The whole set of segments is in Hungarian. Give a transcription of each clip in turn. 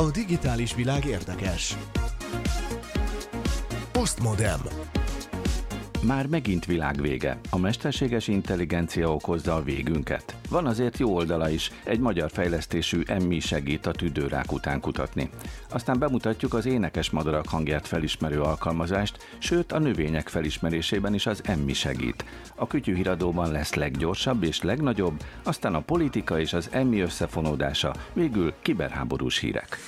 A digitális világ érdekes. Postmodem. Már megint világvége. A mesterséges intelligencia okozza a végünket. Van azért jó oldala is, egy magyar fejlesztésű emmi segít a tüdőrák után kutatni. Aztán bemutatjuk az énekes madarak hangját felismerő alkalmazást, sőt a növények felismerésében is az emmi segít. A kütyűhíradóban lesz leggyorsabb és legnagyobb, aztán a politika és az emmi összefonódása, végül kiberháborús hírek.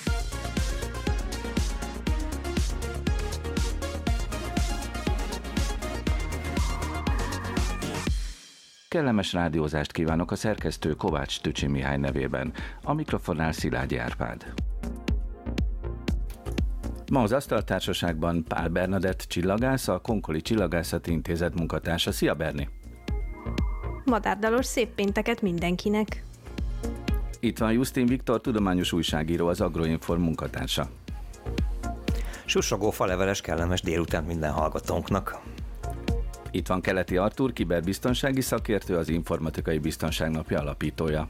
Kellemes rádiózást kívánok a szerkesztő Kovács Tücsi Mihály nevében. A mikrofonnál Szilágyi Árpád. Ma az Asztaltársaságban Pál Bernadett csillagász, a Konkoli Csillagászati Intézet munkatársa. Szia Berni! Madárdalos szép pénteket mindenkinek! Itt van Justin Viktor, tudományos újságíró, az Agroinform munkatársa. Susogó faleveles kellemes délután minden hallgatónknak. Itt van Keleti Artur, kiberbiztonsági szakértő, az Informatikai Biztonság Napja alapítója.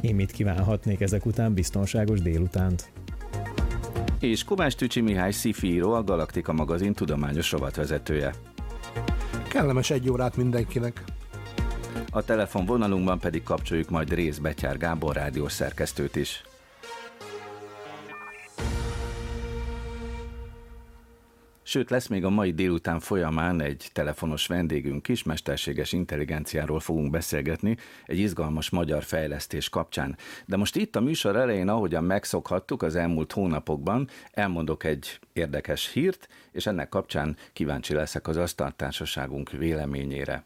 Én mit kívánhatnék ezek után biztonságos délutánt? És Kovács Tücsi Mihály Szifíró, a Galaktika magazin tudományos rovatvezetője. Kellemes egy órát mindenkinek. A telefon vonalunkban pedig kapcsoljuk majd Rész Betyár Gábor rádiós szerkesztőt is. Sőt, lesz még a mai délután folyamán egy telefonos vendégünk is, mesterséges intelligenciáról fogunk beszélgetni, egy izgalmas magyar fejlesztés kapcsán. De most itt a műsor elején, ahogyan megszokhattuk az elmúlt hónapokban, elmondok egy érdekes hírt, és ennek kapcsán kíváncsi leszek az asztaltársaságunk véleményére.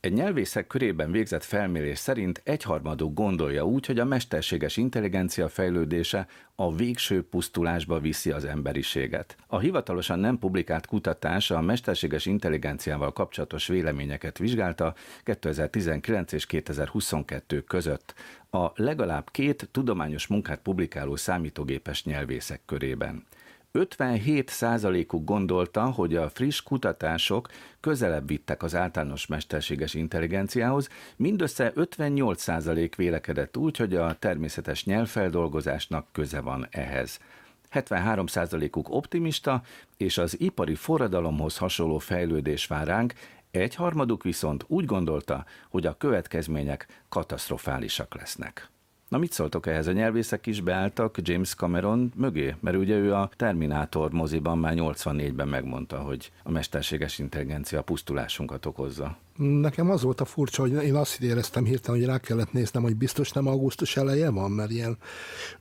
Egy nyelvészek körében végzett felmérés szerint egyharmaduk gondolja úgy, hogy a mesterséges intelligencia fejlődése a végső pusztulásba viszi az emberiséget. A hivatalosan nem publikált kutatás a mesterséges intelligenciával kapcsolatos véleményeket vizsgálta 2019 és 2022 között a legalább két tudományos munkát publikáló számítógépes nyelvészek körében. 57 százalékuk gondolta, hogy a friss kutatások közelebb vittek az általános mesterséges intelligenciához, mindössze 58 százalék vélekedett úgy, hogy a természetes nyelvfeldolgozásnak köze van ehhez. 73 százalékuk optimista, és az ipari forradalomhoz hasonló fejlődés vár ránk, egy harmaduk viszont úgy gondolta, hogy a következmények katasztrofálisak lesznek. Na mit szóltok ehhez? A nyelvészek is beálltak James Cameron mögé? Mert ugye ő a Terminátor moziban már 84-ben megmondta, hogy a mesterséges intelligencia pusztulásunkat okozza. Nekem az volt a furcsa, hogy én azt éreztem hirtelen, hogy rá kellett néznem, hogy biztos nem augusztus eleje van, mert ilyen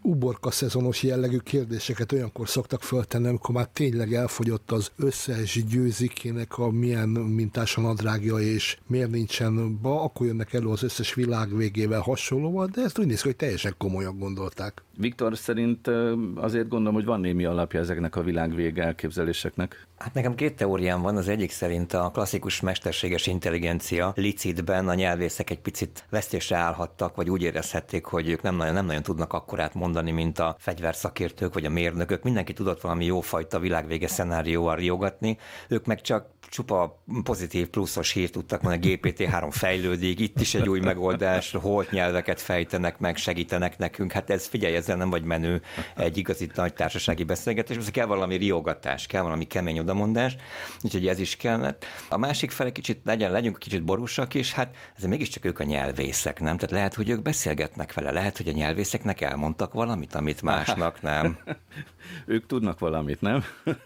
uborka szezonos jellegű kérdéseket olyankor szoktak föltenni, amikor már tényleg elfogyott az összes győzikének a milyen mintásan nadrágja, és miért nincsen ba, akkor jönnek elő az összes világ végével hasonlóval, de ezt úgy néz ki, hogy teljesen komolyan gondolták. Viktor szerint azért gondolom, hogy van némi alapja ezeknek a világvége elképzeléseknek. Hát nekem két teóriám van, az egyik szerint a klasszikus mesterséges intelligencia licitben a nyelvészek egy picit vesztésre állhattak, vagy úgy érezhették, hogy ők nem nagyon, nem nagyon tudnak akkorát mondani, mint a fegyverszakértők vagy a mérnökök. Mindenki tudott valami jófajta világvége szenárióval riogatni, ők meg csak csupa pozitív pluszos hírt tudtak mondani, a GPT-3 fejlődik, itt is egy új megoldás, holt nyelveket fejtenek meg, segítenek nekünk. Hát ez figyelj, ezzel nem vagy menő egy igazi nagy társasági beszélgetés, ez kell valami riogatás, kell valami kemény odamondás, úgyhogy ez is kellett. A másik fele kicsit legyen, legyünk kicsit borúsak is, hát ez mégiscsak ők a nyelvészek, nem? Tehát lehet, hogy ők beszélgetnek vele, lehet, hogy a nyelvészeknek elmondtak valamit, amit másnak nem. ők tudnak valamit, nem?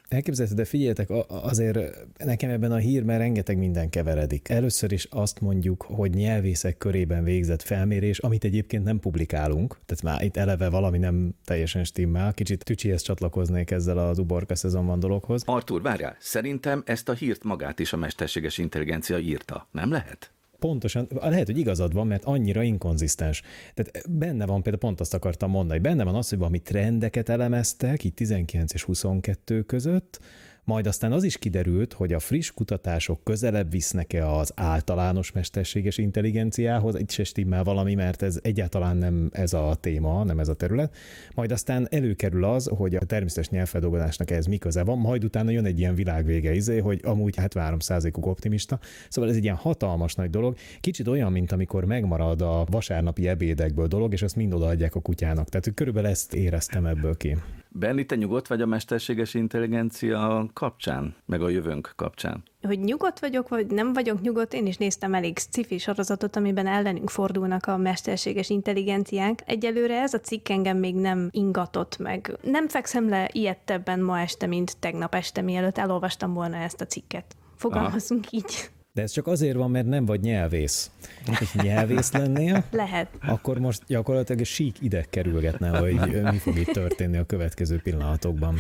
Elképzelhető, de figyeljetek, azért nekem ebben a hírben rengeteg minden keveredik. Először is azt mondjuk, hogy nyelvészek körében végzett felmérés, amit egyébként nem publikálunk, tehát már itt eleve valami nem teljesen stimmel. Kicsit tücsihez csatlakoznék ezzel az uborka szezonban dologhoz. Artur, várjál, szerintem ezt a hírt magát is a mesterséges intelligencia írta, nem lehet? Pontosan, lehet, hogy igazad van, mert annyira inkonzisztens. Tehát benne van, például pont azt akartam mondani, benne van az, hogy valami trendeket elemeztek, itt 19 és 22 között, majd aztán az is kiderült, hogy a friss kutatások közelebb visznek-e az általános mesterséges intelligenciához, itt se stimmel valami, mert ez egyáltalán nem ez a téma, nem ez a terület, majd aztán előkerül az, hogy a természetes nyelvfeldolgozásnak ez mi köze van, majd utána jön egy ilyen világvége izé, hogy amúgy 73%-uk optimista, szóval ez egy ilyen hatalmas nagy dolog, kicsit olyan, mint amikor megmarad a vasárnapi ebédekből dolog, és azt mind odaadják a kutyának. Tehát körülbelül ezt éreztem ebből ki. Benni, te nyugodt vagy a mesterséges intelligencia kapcsán, meg a jövőnk kapcsán? Hogy nyugodt vagyok, vagy nem vagyok nyugodt, én is néztem elég sci sorozatot, amiben ellenünk fordulnak a mesterséges intelligenciák. Egyelőre ez a cikk engem még nem ingatott meg. Nem fekszem le ilyettebben ma este, mint tegnap este, mielőtt elolvastam volna ezt a cikket. Fogalmazunk Aha. így. De ez csak azért van, mert nem vagy nyelvész. Ha nyelvész lennél, Lehet. akkor most gyakorlatilag sík ide kerülgetne, hogy mi fog itt történni a következő pillanatokban.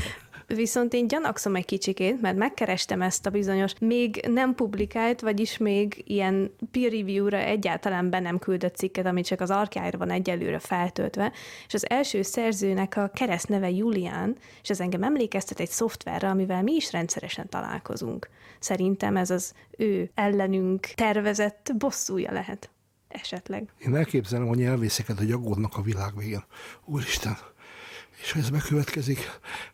Viszont én gyanakszom egy kicsikét, mert megkerestem ezt a bizonyos még nem publikált, vagyis még ilyen peer review-ra egyáltalán be nem küldött cikket, ami csak az archive van egyelőre feltöltve, és az első szerzőnek a keresztneve Julián, és ez engem emlékeztet egy szoftverre, amivel mi is rendszeresen találkozunk. Szerintem ez az ő ellenünk tervezett bosszúja lehet. Esetleg. Én elképzelem a nyelvészeket, hogy aggódnak a világ végén. Úristen, és ez bekövetkezik,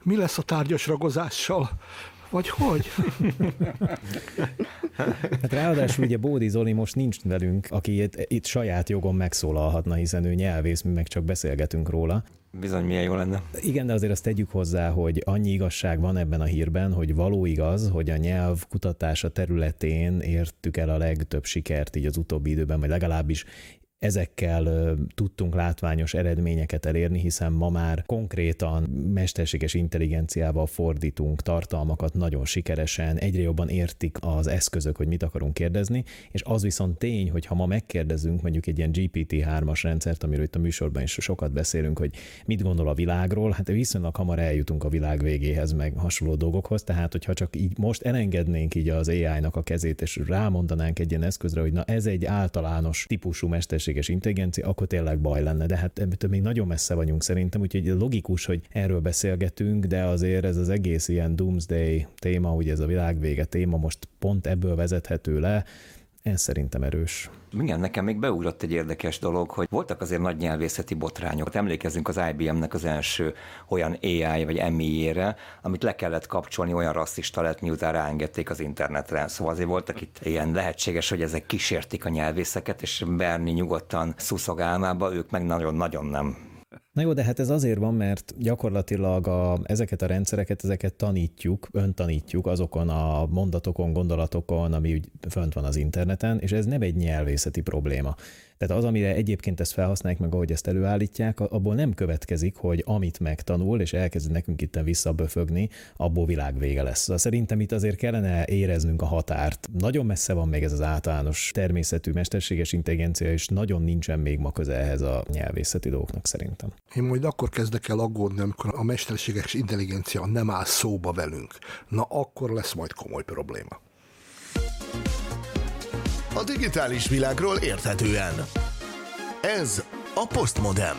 mi lesz a tárgyas ragozással? Vagy hogy? Hát ráadásul ugye Bódi Zoli most nincs velünk, aki itt, itt saját jogon megszólalhatna, hiszen ő nyelvész, mi meg csak beszélgetünk róla. Bizony, milyen jó lenne. Igen, de azért azt tegyük hozzá, hogy annyi igazság van ebben a hírben, hogy való igaz, hogy a nyelv kutatása területén értük el a legtöbb sikert így az utóbbi időben, vagy legalábbis ezekkel tudtunk látványos eredményeket elérni, hiszen ma már konkrétan mesterséges intelligenciával fordítunk tartalmakat nagyon sikeresen, egyre jobban értik az eszközök, hogy mit akarunk kérdezni, és az viszont tény, hogy ha ma megkérdezünk mondjuk egy ilyen GPT-3-as rendszert, amiről itt a műsorban is sokat beszélünk, hogy mit gondol a világról, hát viszonylag hamar eljutunk a világ végéhez, meg hasonló dolgokhoz, tehát hogyha csak így most elengednénk így az AI-nak a kezét, és rámondanánk egy ilyen eszközre, hogy na ez egy általános típusú mesterséges mesterséges intelligencia, akkor tényleg baj lenne. De hát ebből még nagyon messze vagyunk szerintem, úgyhogy logikus, hogy erről beszélgetünk, de azért ez az egész ilyen doomsday téma, ugye ez a világvége téma most pont ebből vezethető le, ez szerintem erős. Igen, nekem még beugrott egy érdekes dolog, hogy voltak azért nagy nyelvészeti botrányok. Emlékezzünk az IBM-nek az első olyan AI vagy MI-ére, amit le kellett kapcsolni, olyan rasszista lett, miután ráengedték az internetre. Szóval azért voltak itt ilyen lehetséges, hogy ezek kísértik a nyelvészeket, és Berni nyugodtan szuszogálmába, ők meg nagyon-nagyon nem Na jó, de hát ez azért van, mert gyakorlatilag a, ezeket a rendszereket, ezeket tanítjuk, öntanítjuk azokon a mondatokon, gondolatokon, ami úgy fönt van az interneten, és ez nem egy nyelvészeti probléma. Tehát az, amire egyébként ezt felhasználják, meg ahogy ezt előállítják, abból nem következik, hogy amit megtanul, és elkezd nekünk itt visszaböfögni, abból világvége lesz. Szóval szerintem itt azért kellene éreznünk a határt. Nagyon messze van még ez az általános természetű mesterséges intelligencia, és nagyon nincsen még ma köze ehhez a nyelvészeti dolgoknak szerintem. Én majd akkor kezdek el aggódni, amikor a mesterséges intelligencia nem áll szóba velünk. Na akkor lesz majd komoly probléma a digitális világról érthetően. Ez a Postmodem.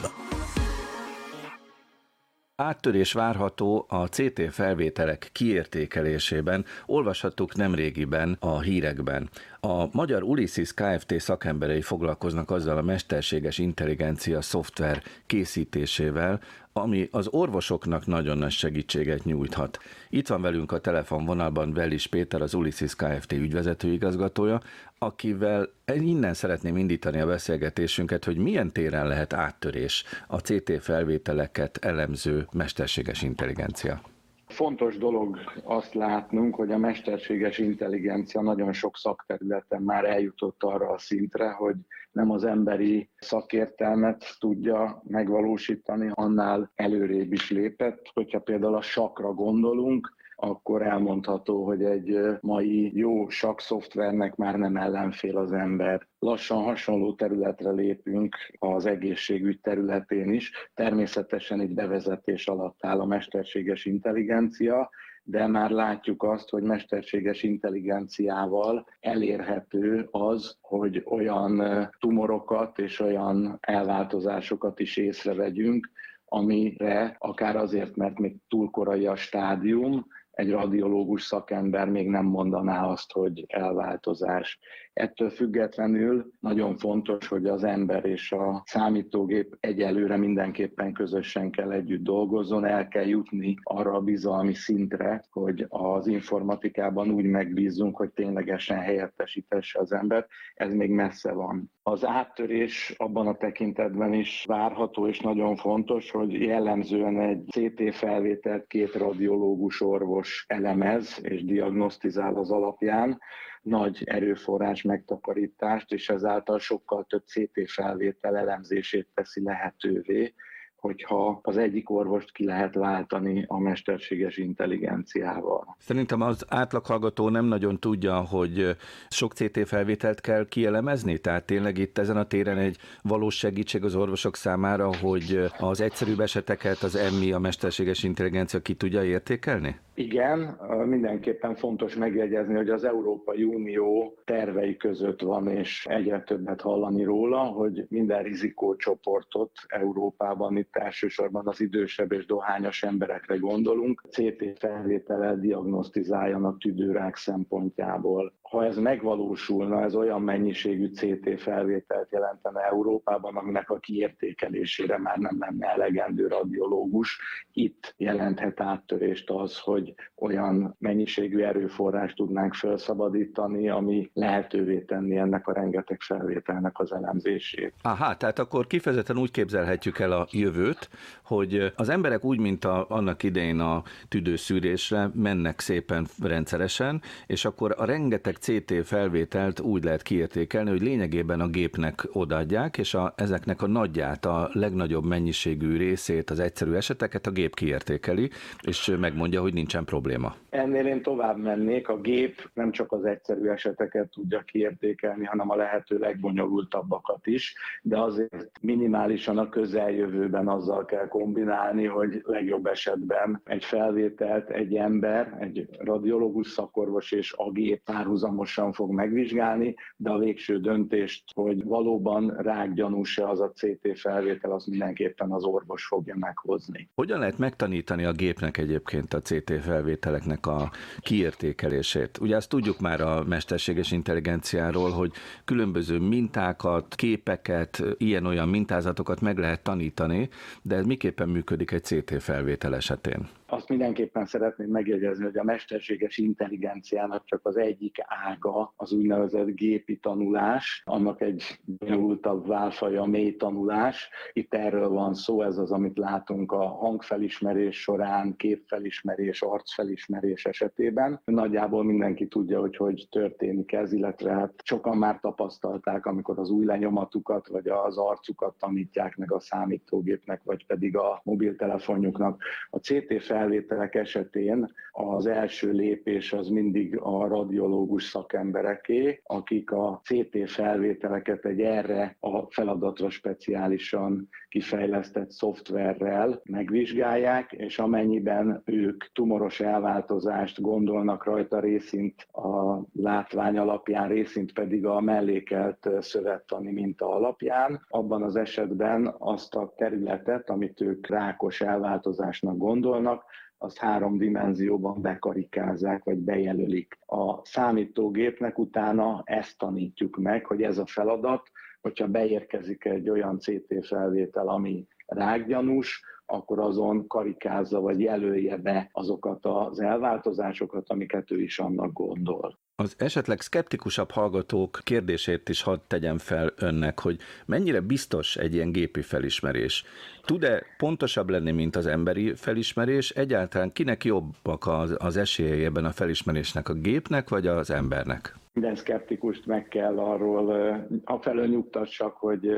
Áttörés várható a CT felvételek kiértékelésében, olvashattuk nemrégiben a hírekben. A magyar Ulysses Kft. szakemberei foglalkoznak azzal a mesterséges intelligencia szoftver készítésével, ami az orvosoknak nagyon nagy segítséget nyújthat. Itt van velünk a telefonvonalban Vellis Péter, az Ulysses Kft. ügyvezető igazgatója, akivel innen szeretném indítani a beszélgetésünket, hogy milyen téren lehet áttörés a CT felvételeket elemző mesterséges intelligencia. Fontos dolog azt látnunk, hogy a mesterséges intelligencia nagyon sok szakterületen már eljutott arra a szintre, hogy nem az emberi szakértelmet tudja megvalósítani, annál előrébb is lépett. Hogyha például a sakra gondolunk, akkor elmondható, hogy egy mai jó szoftvernek már nem ellenfél az ember. Lassan hasonló területre lépünk az egészségügy területén is. Természetesen egy bevezetés alatt áll a mesterséges intelligencia, de már látjuk azt, hogy mesterséges intelligenciával elérhető az, hogy olyan tumorokat és olyan elváltozásokat is észrevegyünk, amire akár azért, mert még túl korai a stádium, egy radiológus szakember még nem mondaná azt, hogy elváltozás. Ettől függetlenül nagyon fontos, hogy az ember és a számítógép egyelőre mindenképpen közösen kell együtt dolgozzon, el kell jutni arra a bizalmi szintre, hogy az informatikában úgy megbízunk, hogy ténylegesen helyettesítesse az embert. Ez még messze van. Az áttörés abban a tekintetben is várható és nagyon fontos, hogy jellemzően egy CT felvételt két radiológus orvos elemez és diagnosztizál az alapján, nagy erőforrás megtakarítást, és ezáltal sokkal több CT felvétel elemzését teszi lehetővé, hogyha az egyik orvost ki lehet váltani a mesterséges intelligenciával. Szerintem az átlaghallgató nem nagyon tudja, hogy sok CT felvételt kell kielemezni, tehát tényleg itt ezen a téren egy valós segítség az orvosok számára, hogy az egyszerűbb eseteket az emmi, a mesterséges intelligencia ki tudja értékelni? Igen, mindenképpen fontos megjegyezni, hogy az Európai Unió tervei között van, és egyre többet hallani róla, hogy minden rizikócsoportot Európában, itt elsősorban az idősebb és dohányos emberekre gondolunk, CT felvétellel diagnosztizáljanak tüdőrák szempontjából ha ez megvalósulna, ez olyan mennyiségű CT felvételt jelentene Európában, aminek a kiértékelésére már nem lenne elegendő radiológus. Itt jelenthet áttörést az, hogy olyan mennyiségű erőforrást tudnánk felszabadítani, ami lehetővé tenni ennek a rengeteg felvételnek az elemzését. Aha, tehát akkor kifejezetten úgy képzelhetjük el a jövőt, hogy az emberek úgy, mint a, annak idején a tüdőszűrésre mennek szépen rendszeresen, és akkor a rengeteg CT felvételt úgy lehet kiértékelni, hogy lényegében a gépnek odaadják, és a, ezeknek a nagyját, a legnagyobb mennyiségű részét, az egyszerű eseteket a gép kiértékeli, és megmondja, hogy nincsen probléma. Ennél én tovább mennék, a gép nem csak az egyszerű eseteket tudja kiértékelni, hanem a lehető legbonyolultabbakat is, de azért minimálisan a közeljövőben azzal kell kombinálni, hogy legjobb esetben egy felvételt egy ember, egy radiológus szakorvos és a gép párhuzamosan fog megvizsgálni, de a végső döntést, hogy valóban rákgyanús-e az a CT felvétel, az mindenképpen az orvos fogja meghozni. Hogyan lehet megtanítani a gépnek egyébként a CT felvételeknek a kiértékelését? Ugye azt tudjuk már a mesterséges intelligenciáról, hogy különböző mintákat, képeket, ilyen-olyan mintázatokat meg lehet tanítani, de ez miképpen működik egy CT felvétel esetén? Azt mindenképpen szeretném megjegyezni, hogy a mesterséges intelligenciának csak az egyik ága az úgynevezett gépi tanulás, annak egy bonyolultabb válfaja a mély tanulás. Itt erről van szó, ez az, amit látunk a hangfelismerés során, képfelismerés, arcfelismerés esetében. Nagyjából mindenki tudja, hogy hogy történik ez, illetve hát sokan már tapasztalták, amikor az új lenyomatukat vagy az arcukat tanítják meg a számítógépnek, vagy pedig a mobiltelefonjuknak. A CT felvételek esetén az első lépés az mindig a radiológus szakembereké, akik a CT felvételeket egy erre a feladatra speciálisan kifejlesztett szoftverrel megvizsgálják, és amennyiben ők tumoros elváltozást gondolnak rajta részint a látvány alapján, részint pedig a mellékelt szövettani minta alapján, abban az esetben azt a területet, amit ők rákos elváltozásnak gondolnak, azt három dimenzióban bekarikázzák, vagy bejelölik. A számítógépnek utána ezt tanítjuk meg, hogy ez a feladat, hogyha beérkezik egy olyan CT felvétel, ami rákgyanús, akkor azon karikázza vagy jelölje be azokat az elváltozásokat, amiket ő is annak gondol. Az esetleg szkeptikusabb hallgatók kérdését is hadd tegyem fel önnek, hogy mennyire biztos egy ilyen gépi felismerés. Tud-e pontosabb lenni, mint az emberi felismerés? Egyáltalán kinek jobbak az, az esélyei ebben a felismerésnek, a gépnek vagy az embernek? Minden szkeptikust meg kell arról afelől nyugtassak, hogy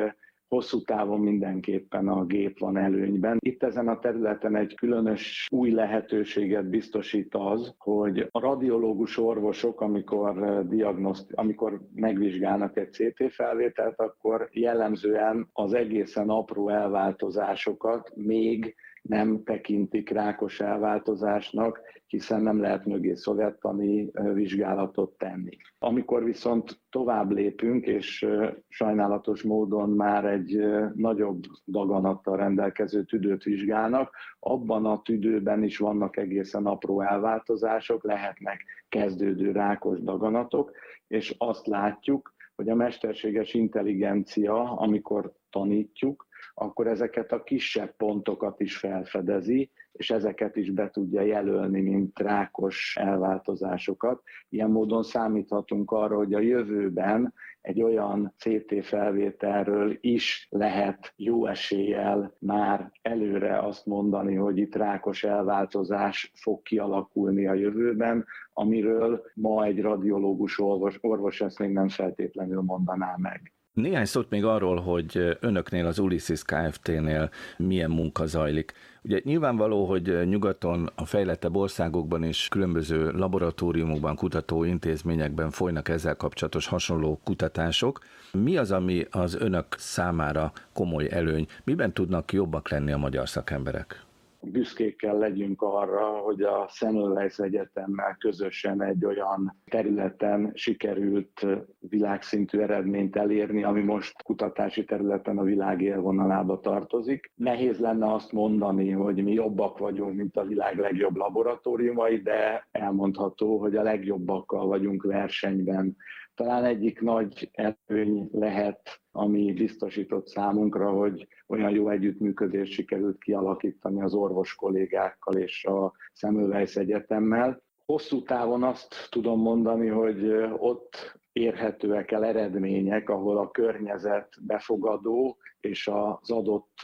hosszú távon mindenképpen a gép van előnyben. Itt ezen a területen egy különös új lehetőséget biztosít az, hogy a radiológus orvosok, amikor, eh, diagnoszt, amikor megvizsgálnak egy CT felvételt, akkor jellemzően az egészen apró elváltozásokat még nem tekintik rákos elváltozásnak, hiszen nem lehet mögé szovjettani vizsgálatot tenni. Amikor viszont tovább lépünk, és sajnálatos módon már egy nagyobb daganattal rendelkező tüdőt vizsgálnak, abban a tüdőben is vannak egészen apró elváltozások, lehetnek kezdődő rákos daganatok, és azt látjuk, hogy a mesterséges intelligencia, amikor tanítjuk, akkor ezeket a kisebb pontokat is felfedezi, és ezeket is be tudja jelölni, mint rákos elváltozásokat. Ilyen módon számíthatunk arra, hogy a jövőben egy olyan CT felvételről is lehet jó eséllyel már előre azt mondani, hogy itt rákos elváltozás fog kialakulni a jövőben, amiről ma egy radiológus orvos, orvos ezt még nem feltétlenül mondaná meg. Néhány szót még arról, hogy önöknél az Ulysses Kft-nél milyen munka zajlik. Ugye nyilvánvaló, hogy nyugaton, a fejlettebb országokban is különböző laboratóriumokban, kutatóintézményekben folynak ezzel kapcsolatos hasonló kutatások. Mi az, ami az önök számára komoly előny? Miben tudnak jobbak lenni a magyar szakemberek? Büszkékkel legyünk arra, hogy a Semmelweis Egyetemmel közösen egy olyan területen sikerült világszintű eredményt elérni, ami most kutatási területen a világ élvonalába tartozik. Nehéz lenne azt mondani, hogy mi jobbak vagyunk, mint a világ legjobb laboratóriumai, de elmondható, hogy a legjobbakkal vagyunk versenyben talán egyik nagy előny lehet, ami biztosított számunkra, hogy olyan jó együttműködést sikerült kialakítani az orvos kollégákkal és a Semmelweis Egyetemmel. Hosszú távon azt tudom mondani, hogy ott érhetőek el eredmények, ahol a környezet befogadó, és az adott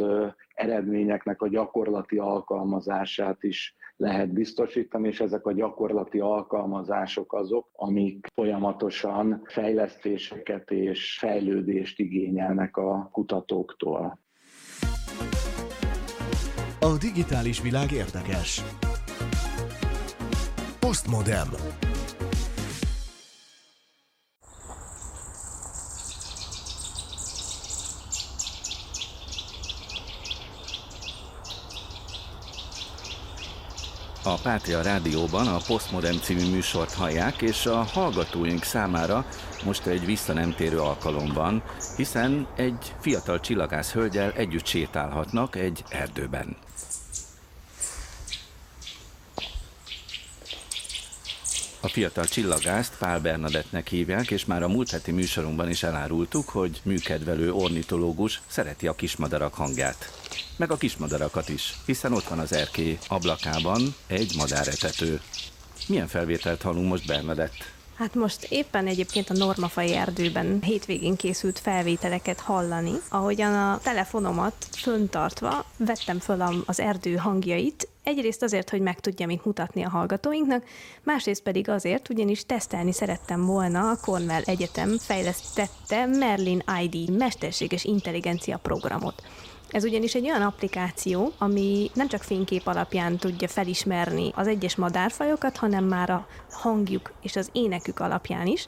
eredményeknek a gyakorlati alkalmazását is lehet biztosítani, és ezek a gyakorlati alkalmazások azok, amik folyamatosan fejlesztéseket és fejlődést igényelnek a kutatóktól. A digitális világ érdekes. Postmodem. A Pátria Rádióban a Postmodern című műsort hallják, és a hallgatóink számára most egy visszanemtérő alkalom van, hiszen egy fiatal csillagász hölgyel együtt sétálhatnak egy erdőben. A fiatal csillagászt Pál Bernadettnek hívják, és már a múlt heti műsorunkban is elárultuk, hogy műkedvelő ornitológus szereti a kismadarak hangját. Meg a kismadarakat is, hiszen ott van az erkély ablakában egy madáretető. Milyen felvételt hallunk most Bernadett? Hát most éppen egyébként a Normafai erdőben hétvégén készült felvételeket hallani, ahogyan a telefonomat föntartva vettem föl az erdő hangjait, Egyrészt azért, hogy meg tudjam itt mutatni a hallgatóinknak, másrészt pedig azért, ugyanis tesztelni szerettem volna a Cornell Egyetem fejlesztette Merlin ID mesterséges intelligencia programot. Ez ugyanis egy olyan applikáció, ami nem csak fénykép alapján tudja felismerni az egyes madárfajokat, hanem már a hangjuk és az énekük alapján is.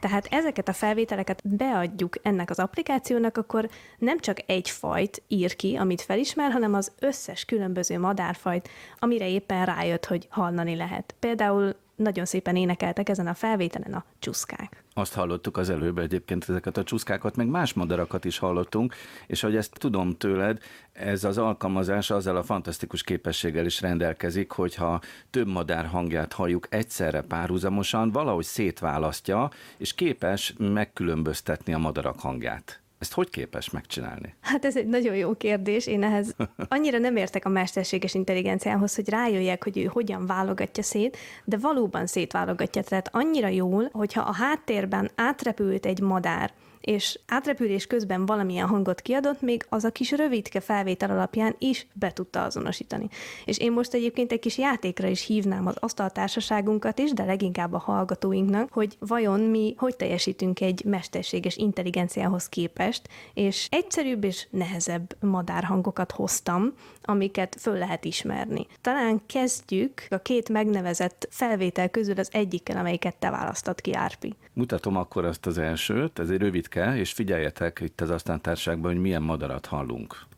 Tehát ezeket a felvételeket beadjuk ennek az applikációnak, akkor nem csak egy fajt ír ki, amit felismer, hanem az összes különböző madárfajt, amire éppen rájött, hogy hallani lehet. Például nagyon szépen énekeltek ezen a felvételen a csuszkák. Azt hallottuk az előbb egyébként ezeket a csuszkákat, meg más madarakat is hallottunk, és hogy ezt tudom tőled, ez az alkalmazás azzal a fantasztikus képességgel is rendelkezik, hogyha több madár hangját halljuk egyszerre párhuzamosan, valahogy szétválasztja, és képes megkülönböztetni a madarak hangját. Ezt hogy képes megcsinálni? Hát ez egy nagyon jó kérdés. Én ehhez annyira nem értek a mesterséges intelligenciához, hogy rájöjjek, hogy ő hogyan válogatja szét, de valóban szétválogatja. Tehát annyira jól, hogyha a háttérben átrepült egy madár, és átrepülés közben valamilyen hangot kiadott, még az a kis rövidke felvétel alapján is be tudta azonosítani. És én most egyébként egy kis játékra is hívnám az asztaltársaságunkat is, de leginkább a hallgatóinknak, hogy vajon mi hogy teljesítünk egy mesterséges intelligenciához képest, és egyszerűbb és nehezebb madárhangokat hoztam, amiket föl lehet ismerni. Talán kezdjük a két megnevezett felvétel közül az egyikkel, amelyiket te választott ki, Árpi. Mutatom akkor azt az elsőt, ez egy rövidke, és figyeljetek itt az asztántárságban, hogy milyen madarat hallunk.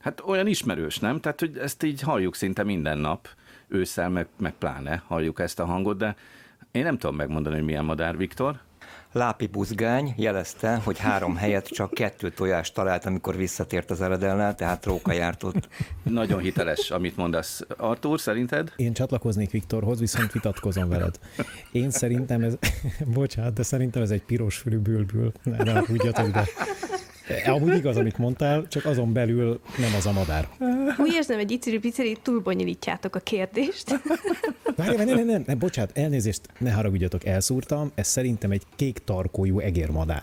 Hát olyan ismerős, nem? Tehát, hogy ezt így halljuk szinte minden nap, ősszel meg, meg pláne halljuk ezt a hangot, de én nem tudom megmondani, hogy milyen madár, Viktor. Lápi Buzgány jelezte, hogy három helyet csak kettő tojást talált, amikor visszatért az eredellel, tehát róka járt ott. Nagyon hiteles, amit mondasz. Artur, szerinted? Én csatlakoznék Viktorhoz, viszont vitatkozom veled. Én szerintem ez, bocsánat, de szerintem ez egy piros fülű bülbül. Ne, ne húgyjatok, de Amúgy igaz, amit mondtál, csak azon belül nem az a madár. Úgy érzem, hogy iciri-piciri túlbonyolítjátok a kérdést. Várj, nem, nem, nem, nem, bocsánat, elnézést, ne haragudjatok, elszúrtam, ez szerintem egy kék tarkójú egérmadár.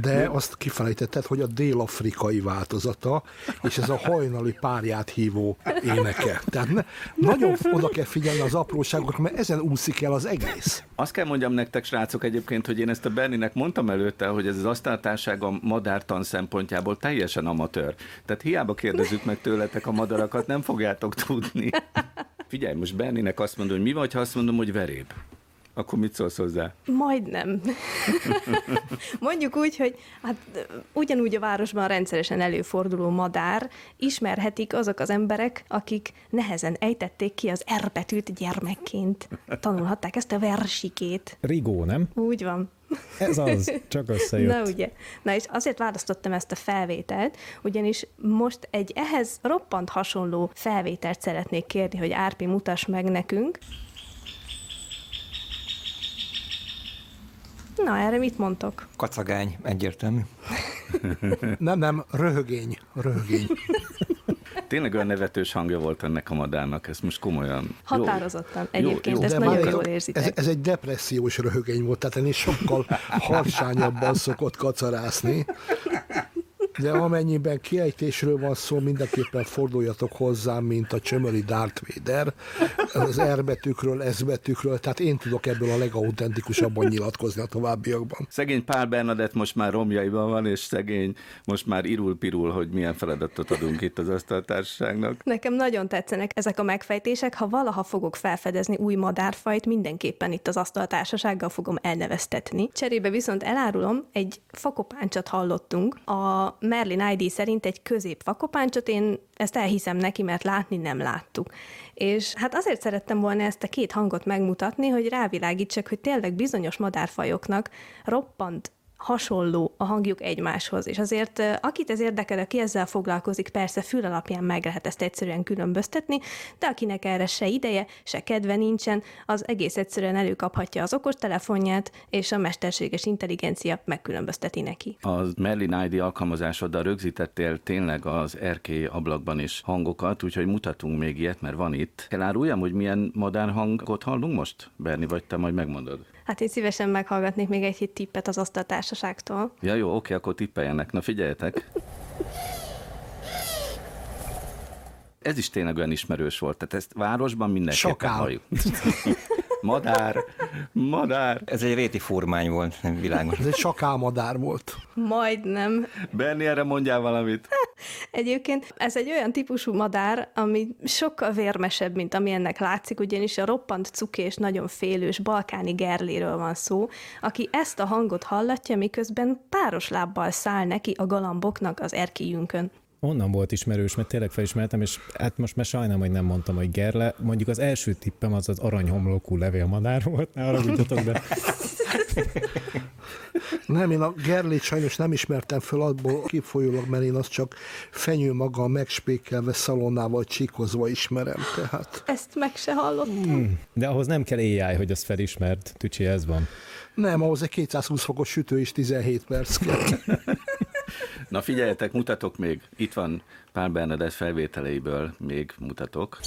De azt kifelejtetted, hogy a dél-afrikai változata, és ez a hajnali párját hívó éneke. Tehát ne, nagyon oda kell figyelni az apróságokra, mert ezen úszik el az egész. Azt kell mondjam nektek, srácok, egyébként, hogy én ezt a Berninek mondtam előtte, hogy ez az asztaltárság a madártan szempontjából teljesen amatőr. Tehát hiába kérdezzük meg tőletek a madarakat, nem fogjátok tudni. Figyelj, most Berninek azt mondom, hogy mi vagy, ha azt mondom, hogy veréb. Akkor mit szólsz hozzá? Majdnem. Mondjuk úgy, hogy hát ugyanúgy a városban rendszeresen előforduló madár ismerhetik azok az emberek, akik nehezen ejtették ki az R betűt gyermekként. Tanulhatták ezt a versikét. Rigó, nem? Úgy van. Ez az, csak összejött. Na ugye. Na és azért választottam ezt a felvételt, ugyanis most egy ehhez roppant hasonló felvételt szeretnék kérni, hogy Árpi mutass meg nekünk. Na, erre mit mondtok? Kacagány, egyértelmű. Nem, nem, röhögény, röhögény. Tényleg olyan nevetős hangja volt ennek a madárnak, ez most komolyan. Határozottan. Jó, Egyébként jó, ezt nagyon jól érzitek. Ez, ez egy depressziós röhögény volt, tehát ennél sokkal harsányabban szokott kacarászni. De amennyiben kiejtésről van szó, mindenképpen forduljatok hozzám, mint a csömöri Darth Vader, az R betűkről, S betűkről, tehát én tudok ebből a legauthentikusabban nyilatkozni a továbbiakban. Szegény Pál Bernadett most már romjaiban van, és szegény most már irul-pirul, hogy milyen feladatot adunk itt az asztaltársaságnak. Nekem nagyon tetszenek ezek a megfejtések, ha valaha fogok felfedezni új madárfajt, mindenképpen itt az asztaltársasággal fogom elneveztetni. Cserébe viszont elárulom, egy fakopáncsat hallottunk, a Merlin ID szerint egy középfakopáncsot, én ezt elhiszem neki, mert látni nem láttuk. És hát azért szerettem volna ezt a két hangot megmutatni, hogy rávilágítsak, hogy tényleg bizonyos madárfajoknak roppant hasonló a hangjuk egymáshoz. És azért akit ez érdekel, aki ezzel foglalkozik, persze fül alapján meg lehet ezt egyszerűen különböztetni, de akinek erre se ideje, se kedve nincsen, az egész egyszerűen előkaphatja az okostelefonját, és a mesterséges intelligencia megkülönbözteti neki. A Merlin ID alkalmazásoddal rögzítettél tényleg az RK ablakban is hangokat, úgyhogy mutatunk még ilyet, mert van itt. Eláruljam, hogy milyen modern hangot hallunk most? Berni, vagy te majd megmondod? Hát én szívesen meghallgatnék még egy hit tippet az asztaltársaságtól. Ja jó, oké, akkor tippeljenek. Na figyeljetek. Ez is tényleg olyan ismerős volt, tehát ezt városban mindenképpen halljuk. Madár, madár. Ez egy réti formány volt, nem világos. Ez egy sakálmadár volt. Majdnem. Berni, erre mondjál valamit. Egyébként ez egy olyan típusú madár, ami sokkal vérmesebb, mint ami ennek látszik, ugyanis a roppant cuki és nagyon félős balkáni gerléről van szó, aki ezt a hangot hallatja, miközben páros lábbal száll neki a galamboknak az erkélyünkön. Onnan volt ismerős, mert tényleg felismertem, és hát most már sajnálom, hogy nem mondtam, hogy Gerle. Mondjuk az első tippem az az aranyhomlokú levélmadár volt, ne haragudjatok, de... Nem, én a Gerlét sajnos nem ismertem föl abból kifolyólag, mert én azt csak fenyő maga megspékelve szalonnával csíkozva ismerem, tehát... Ezt meg se hallottam. Hmm, de ahhoz nem kell AI, hogy azt felismert, Tücsi, ez van. Nem, ahhoz egy 220 fokos sütő is 17 perc kell. Na figyeljetek, mutatok még. Itt van Pál Bernadett felvételeiből, még mutatok.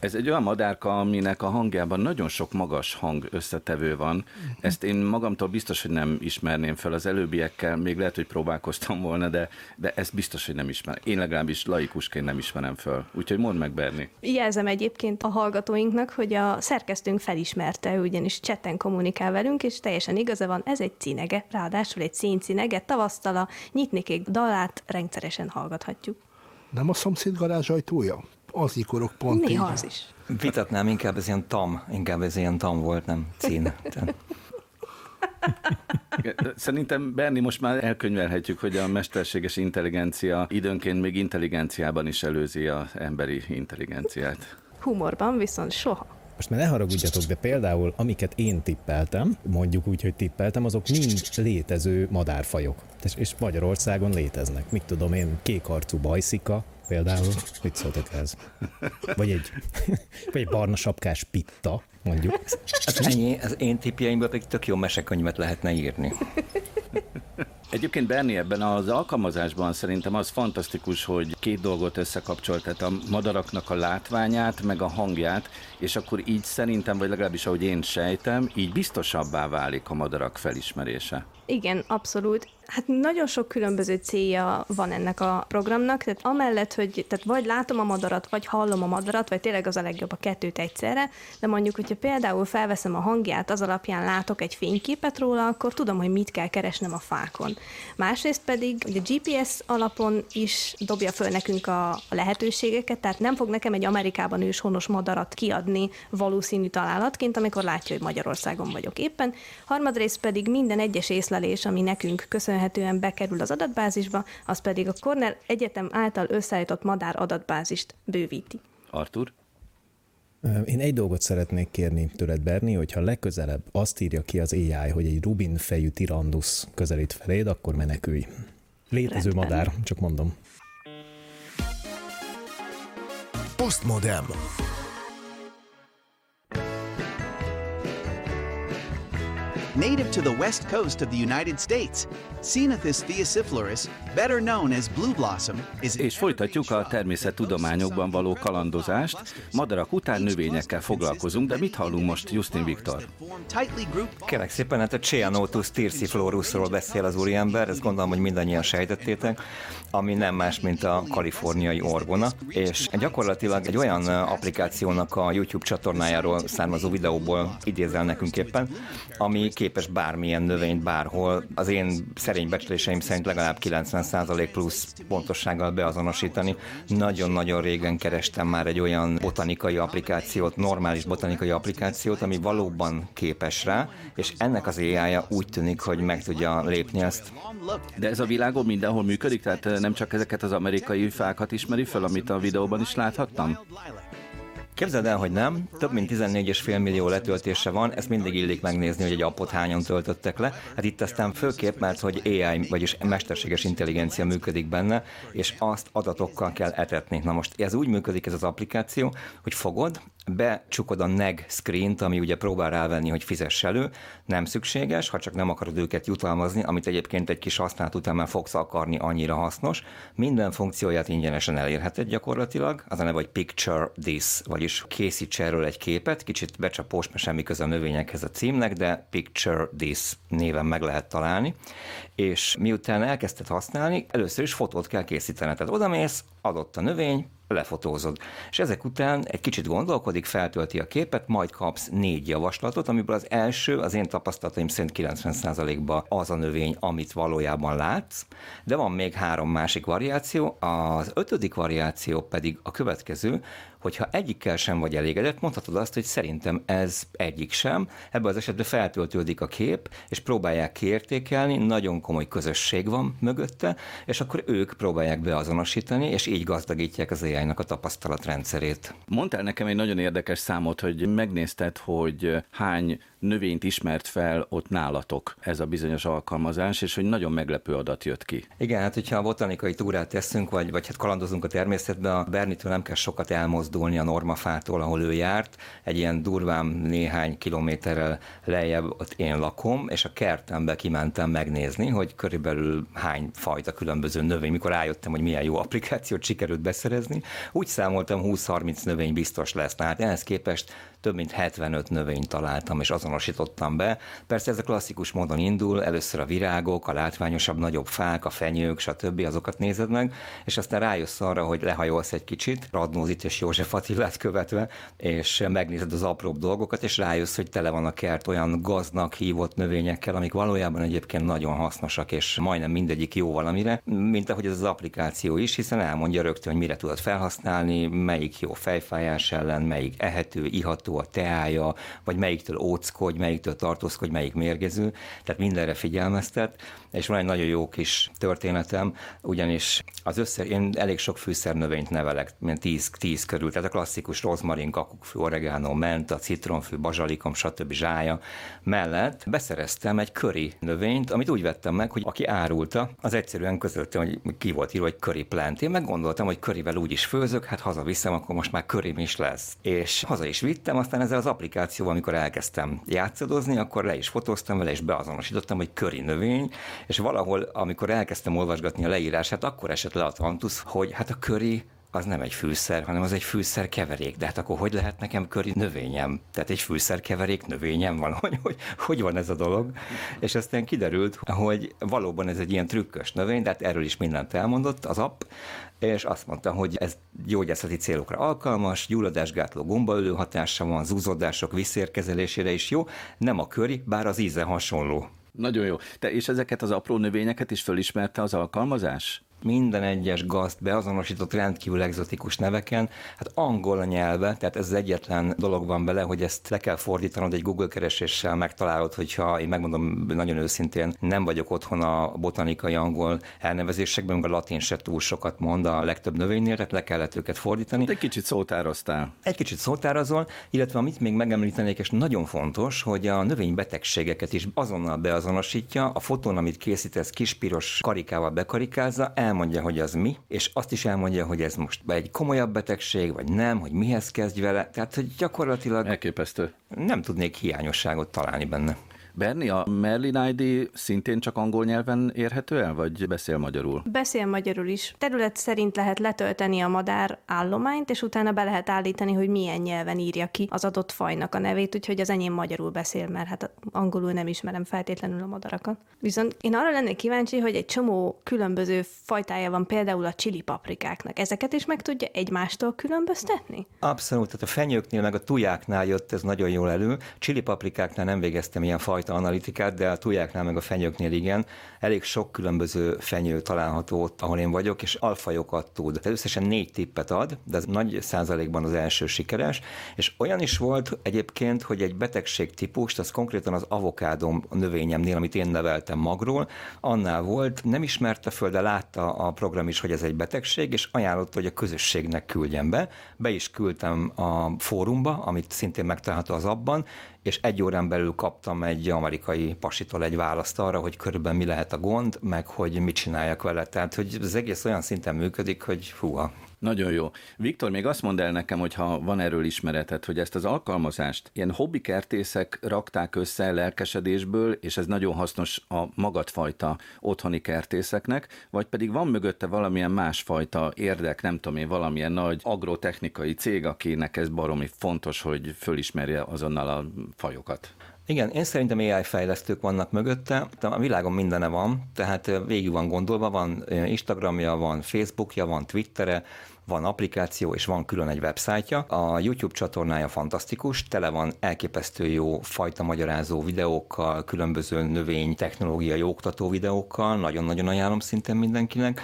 Ez egy olyan madárka, aminek a hangjában nagyon sok magas hang összetevő van. Ezt én magamtól biztos, hogy nem ismerném fel az előbbiekkel, még lehet, hogy próbálkoztam volna, de, de ezt biztos, hogy nem ismerem. Én legalábbis laikusként nem ismerem föl. Úgyhogy mondd meg, Berni. Jelzem egyébként a hallgatóinknak, hogy a szerkesztőnk felismerte, ugyanis cseten kommunikál velünk, és teljesen igaza van, ez egy cinege, ráadásul egy színcinege, tavasztala, nyitnikék dalát rendszeresen hallgathatjuk. Nem a szomszéd garázs ajtója? Az ikorok pont Néha így. az is. Vitatnám, inkább ez ilyen tam, inkább ez ilyen tam volt, nem cín. Szerintem Berni most már elkönyvelhetjük, hogy a mesterséges intelligencia időnként még intelligenciában is előzi az emberi intelligenciát. Humorban viszont soha. Most már ne haragudjatok, de például amiket én tippeltem, mondjuk úgy, hogy tippeltem, azok mind létező madárfajok. És Magyarországon léteznek. Mit tudom én, kékarcú bajszika, például. Mit szóltok ez? Vagy egy, vagy egy barna sapkás pitta, mondjuk. Az ennyi, az én tippjeimből pedig tök jó mesekönyvet lehetne írni. Egyébként Berni ebben az alkalmazásban szerintem az fantasztikus, hogy két dolgot összekapcsolt, tehát a madaraknak a látványát, meg a hangját, és akkor így szerintem, vagy legalábbis ahogy én sejtem, így biztosabbá válik a madarak felismerése. Igen, abszolút. Hát nagyon sok különböző célja van ennek a programnak, tehát amellett, hogy tehát vagy látom a madarat, vagy hallom a madarat, vagy tényleg az a legjobb a kettőt egyszerre, de mondjuk, hogyha például felveszem a hangját, az alapján látok egy fényképet róla, akkor tudom, hogy mit kell keresnem a fákon. Másrészt pedig a GPS alapon is dobja föl nekünk a lehetőségeket, tehát nem fog nekem egy Amerikában őshonos madarat kiadni valószínű találatként, amikor látja, hogy Magyarországon vagyok éppen. Harmadrészt pedig minden egyes észlelés, ami nekünk köszönhetően bekerül az adatbázisba, az pedig a Cornell Egyetem által összeállított madár adatbázist bővíti. Artur? Én egy dolgot szeretnék kérni tőled, Berni, hogyha legközelebb azt írja ki az AI, hogy egy rubin fejű tirandus közelít feléd, akkor menekülj. Létező Rendben. madár, csak mondom. Postmodem. Native to the west coast of the United States. Ceanothus theocyphloris, better known as blue blossom, is És folytatjuk a természettudományokban való kalandozást. Madarak után növényekkel foglalkozunk, de mit hallunk most Justin Viktor? Kérlek szépen, hát a Ceanothus tirciflorusról beszél az úriember, ezt gondolom, hogy mindannyian sejtettétek, ami nem más, mint a kaliforniai orgona, és gyakorlatilag egy olyan applikációnak a YouTube csatornájáról származó videóból idézel nekünk éppen, ami képes bármilyen növényt bárhol, az én szerény becsléseim szerint legalább 90% plusz pontossággal beazonosítani. Nagyon-nagyon régen kerestem már egy olyan botanikai applikációt, normális botanikai applikációt, ami valóban képes rá, és ennek az ai úgy tűnik, hogy meg tudja lépni ezt. De ez a világon mindenhol működik, tehát eh, nem csak ezeket az amerikai fákat ismeri fel, amit a videóban is láthattam? Képzeld el, hogy nem. Több mint 14,5 millió letöltése van, ezt mindig illik megnézni, hogy egy appot hányan töltöttek le. Hát itt aztán főképp, mert hogy AI, vagyis mesterséges intelligencia működik benne, és azt adatokkal kell etetni. Na most ez úgy működik ez az applikáció, hogy fogod, becsukod a neg screen-t, ami ugye próbál rávenni, hogy fizess elő, nem szükséges, ha csak nem akarod őket jutalmazni, amit egyébként egy kis használat után már fogsz akarni, annyira hasznos. Minden funkcióját ingyenesen elérheted gyakorlatilag, az a neve, hogy Picture This, vagyis készíts erről egy képet, kicsit becsapós, mert semmi köze a növényekhez a címnek, de Picture This néven meg lehet találni, és miután elkezdted használni, először is fotót kell készítened. Tehát odamész, adott a növény, lefotózod. És ezek után egy kicsit gondolkodik, feltölti a képet, majd kapsz négy javaslatot, amiből az első, az én tapasztalataim szerint 90%-ban az a növény, amit valójában látsz, de van még három másik variáció, az ötödik variáció pedig a következő, hogyha egyikkel sem vagy elégedett, mondhatod azt, hogy szerintem ez egyik sem. Ebben az esetben feltöltődik a kép, és próbálják kiértékelni, nagyon komoly közösség van mögötte, és akkor ők próbálják beazonosítani, és így gazdagítják az ai a tapasztalatrendszerét. Mondtál nekem egy nagyon érdekes számot, hogy megnézted, hogy hány növényt ismert fel ott nálatok ez a bizonyos alkalmazás, és hogy nagyon meglepő adat jött ki. Igen, hát hogyha a botanikai túrát teszünk, vagy, vagy hát kalandozunk a természetben, a Bernitől nem kell sokat elmozdulni a normafától, ahol ő járt. Egy ilyen durván néhány kilométerrel lejjebb ott én lakom, és a kertembe kimentem megnézni, hogy körülbelül hány fajta különböző növény, mikor rájöttem, hogy milyen jó applikációt sikerült beszerezni, úgy számoltam 20-30 növény biztos lesz. Tehát ehhez képest több mint 75 növényt találtam, és azonosítottam be. Persze ez a klasszikus módon indul, először a virágok, a látványosabb, nagyobb fák, a fenyők, stb. azokat nézed meg, és aztán rájössz arra, hogy lehajolsz egy kicsit, Radnózit és József Attilát követve, és megnézed az apróbb dolgokat, és rájössz, hogy tele van a kert olyan gaznak hívott növényekkel, amik valójában egyébként nagyon hasznosak, és majdnem mindegyik jó valamire, mint ahogy ez az applikáció is, hiszen elmondja rögtön, hogy mire tudod felhasználni, melyik jó fejfájás ellen, melyik ehető, iható, iható a teája, vagy melyiktől óckodj, melyiktől tartózkodj, melyik mérgező, tehát mindenre figyelmeztet, és van egy nagyon jó kis történetem, ugyanis az össze, én elég sok fűszernövényt nevelek, mint 10, 10 körül, tehát a klasszikus rozmarin, kakukkfű, oregano, menta, citronfű, bazsalikom, stb. zsája mellett beszereztem egy köri növényt, amit úgy vettem meg, hogy aki árulta, az egyszerűen közölte, hogy ki volt írva, hogy köri plant. Én meggondoltam, hogy körivel úgy is főzök, hát hazaviszem, akkor most már körim is lesz. És haza is vittem, aztán ezzel az applikációval, amikor elkezdtem játszadozni, akkor le is fotóztam vele, és beazonosítottam, hogy köri növény, és valahol, amikor elkezdtem olvasgatni a leírását, akkor esett le a tantusz, hogy hát a köri az nem egy fűszer, hanem az egy fűszer keverék. De hát akkor hogy lehet nekem köri növényem? Tehát egy fűszer keverék növényem van? Hogy, hogy, hogy van ez a dolog? És aztán kiderült, hogy valóban ez egy ilyen trükkös növény, de hát erről is mindent elmondott az app, és azt mondta, hogy ez gyógyászati célokra alkalmas, gyulladásgátló gombaölő hatása van, zúzódások visszérkezelésére is jó, nem a köri, bár az íze hasonló. Nagyon jó. Te és ezeket az apró növényeket is fölismerte az alkalmazás? Minden egyes gazt beazonosított rendkívül egzotikus neveken, hát angol a nyelve, tehát ez az egyetlen dolog van bele, hogy ezt le kell fordítanod egy Google kereséssel, megtalálod, hogyha én megmondom nagyon őszintén, nem vagyok otthon a botanikai angol elnevezésekben, meg a latin se túl sokat mond a legtöbb növénynél, tehát le kellett őket fordítani. De egy kicsit szótároztál. Egy kicsit szótárazol, illetve amit még megemlítenék, és nagyon fontos, hogy a növénybetegségeket is azonnal beazonosítja, a fotón, amit készítesz, kispiros karikával bekarikázza, elmondja, hogy az mi, és azt is elmondja, hogy ez most egy komolyabb betegség, vagy nem, hogy mihez kezdj vele. Tehát, hogy gyakorlatilag... Elképesztő. Nem tudnék hiányosságot találni benne. Berni, a Merlin ID szintén csak angol nyelven érhető el, vagy beszél magyarul? Beszél magyarul is. Terület szerint lehet letölteni a madár állományt, és utána be lehet állítani, hogy milyen nyelven írja ki az adott fajnak a nevét, úgyhogy az enyém magyarul beszél, mert hát angolul nem ismerem feltétlenül a madarakat. Viszont én arra lennék kíváncsi, hogy egy csomó különböző fajtája van például a csili paprikáknak. Ezeket is meg tudja egymástól különböztetni? Abszolút, tehát a fenyőknél meg a tujáknál jött ez nagyon jól elő. Csili paprikáknál nem végeztem ilyen fajta fajta analitikát, de a tujáknál meg a fenyőknél igen. Elég sok különböző fenyő található ott, ahol én vagyok, és alfajokat tud. Tehát összesen négy tippet ad, de ez nagy százalékban az első sikeres, és olyan is volt egyébként, hogy egy betegség típust, az konkrétan az avokádom növényemnél, amit én neveltem magról, annál volt, nem ismerte föl, de látta a program is, hogy ez egy betegség, és ajánlott, hogy a közösségnek küldjem be. Be is küldtem a fórumba, amit szintén megtalálható az abban, és egy órán belül kaptam egy amerikai pasitól egy választ arra, hogy körülbelül mi lehet a gond, meg hogy mit csináljak vele. Tehát, hogy az egész olyan szinten működik, hogy húha, nagyon jó. Viktor, még azt mondd el nekem, hogy ha van erről ismereted, hogy ezt az alkalmazást ilyen hobbi kertészek rakták össze lelkesedésből, és ez nagyon hasznos a magadfajta otthoni kertészeknek, vagy pedig van mögötte valamilyen másfajta érdek, nem tudom én, valamilyen nagy agrotechnikai cég, akinek ez baromi fontos, hogy fölismerje azonnal a fajokat. Igen, én szerintem AI fejlesztők vannak mögötte, a világon mindene van, tehát végig van gondolva, van Instagramja, van Facebookja, van Twittere, van applikáció, és van külön egy websájtja. A YouTube csatornája fantasztikus, tele van elképesztő jó fajta magyarázó videókkal, különböző növény technológiai oktató videókkal, nagyon-nagyon ajánlom szintén mindenkinek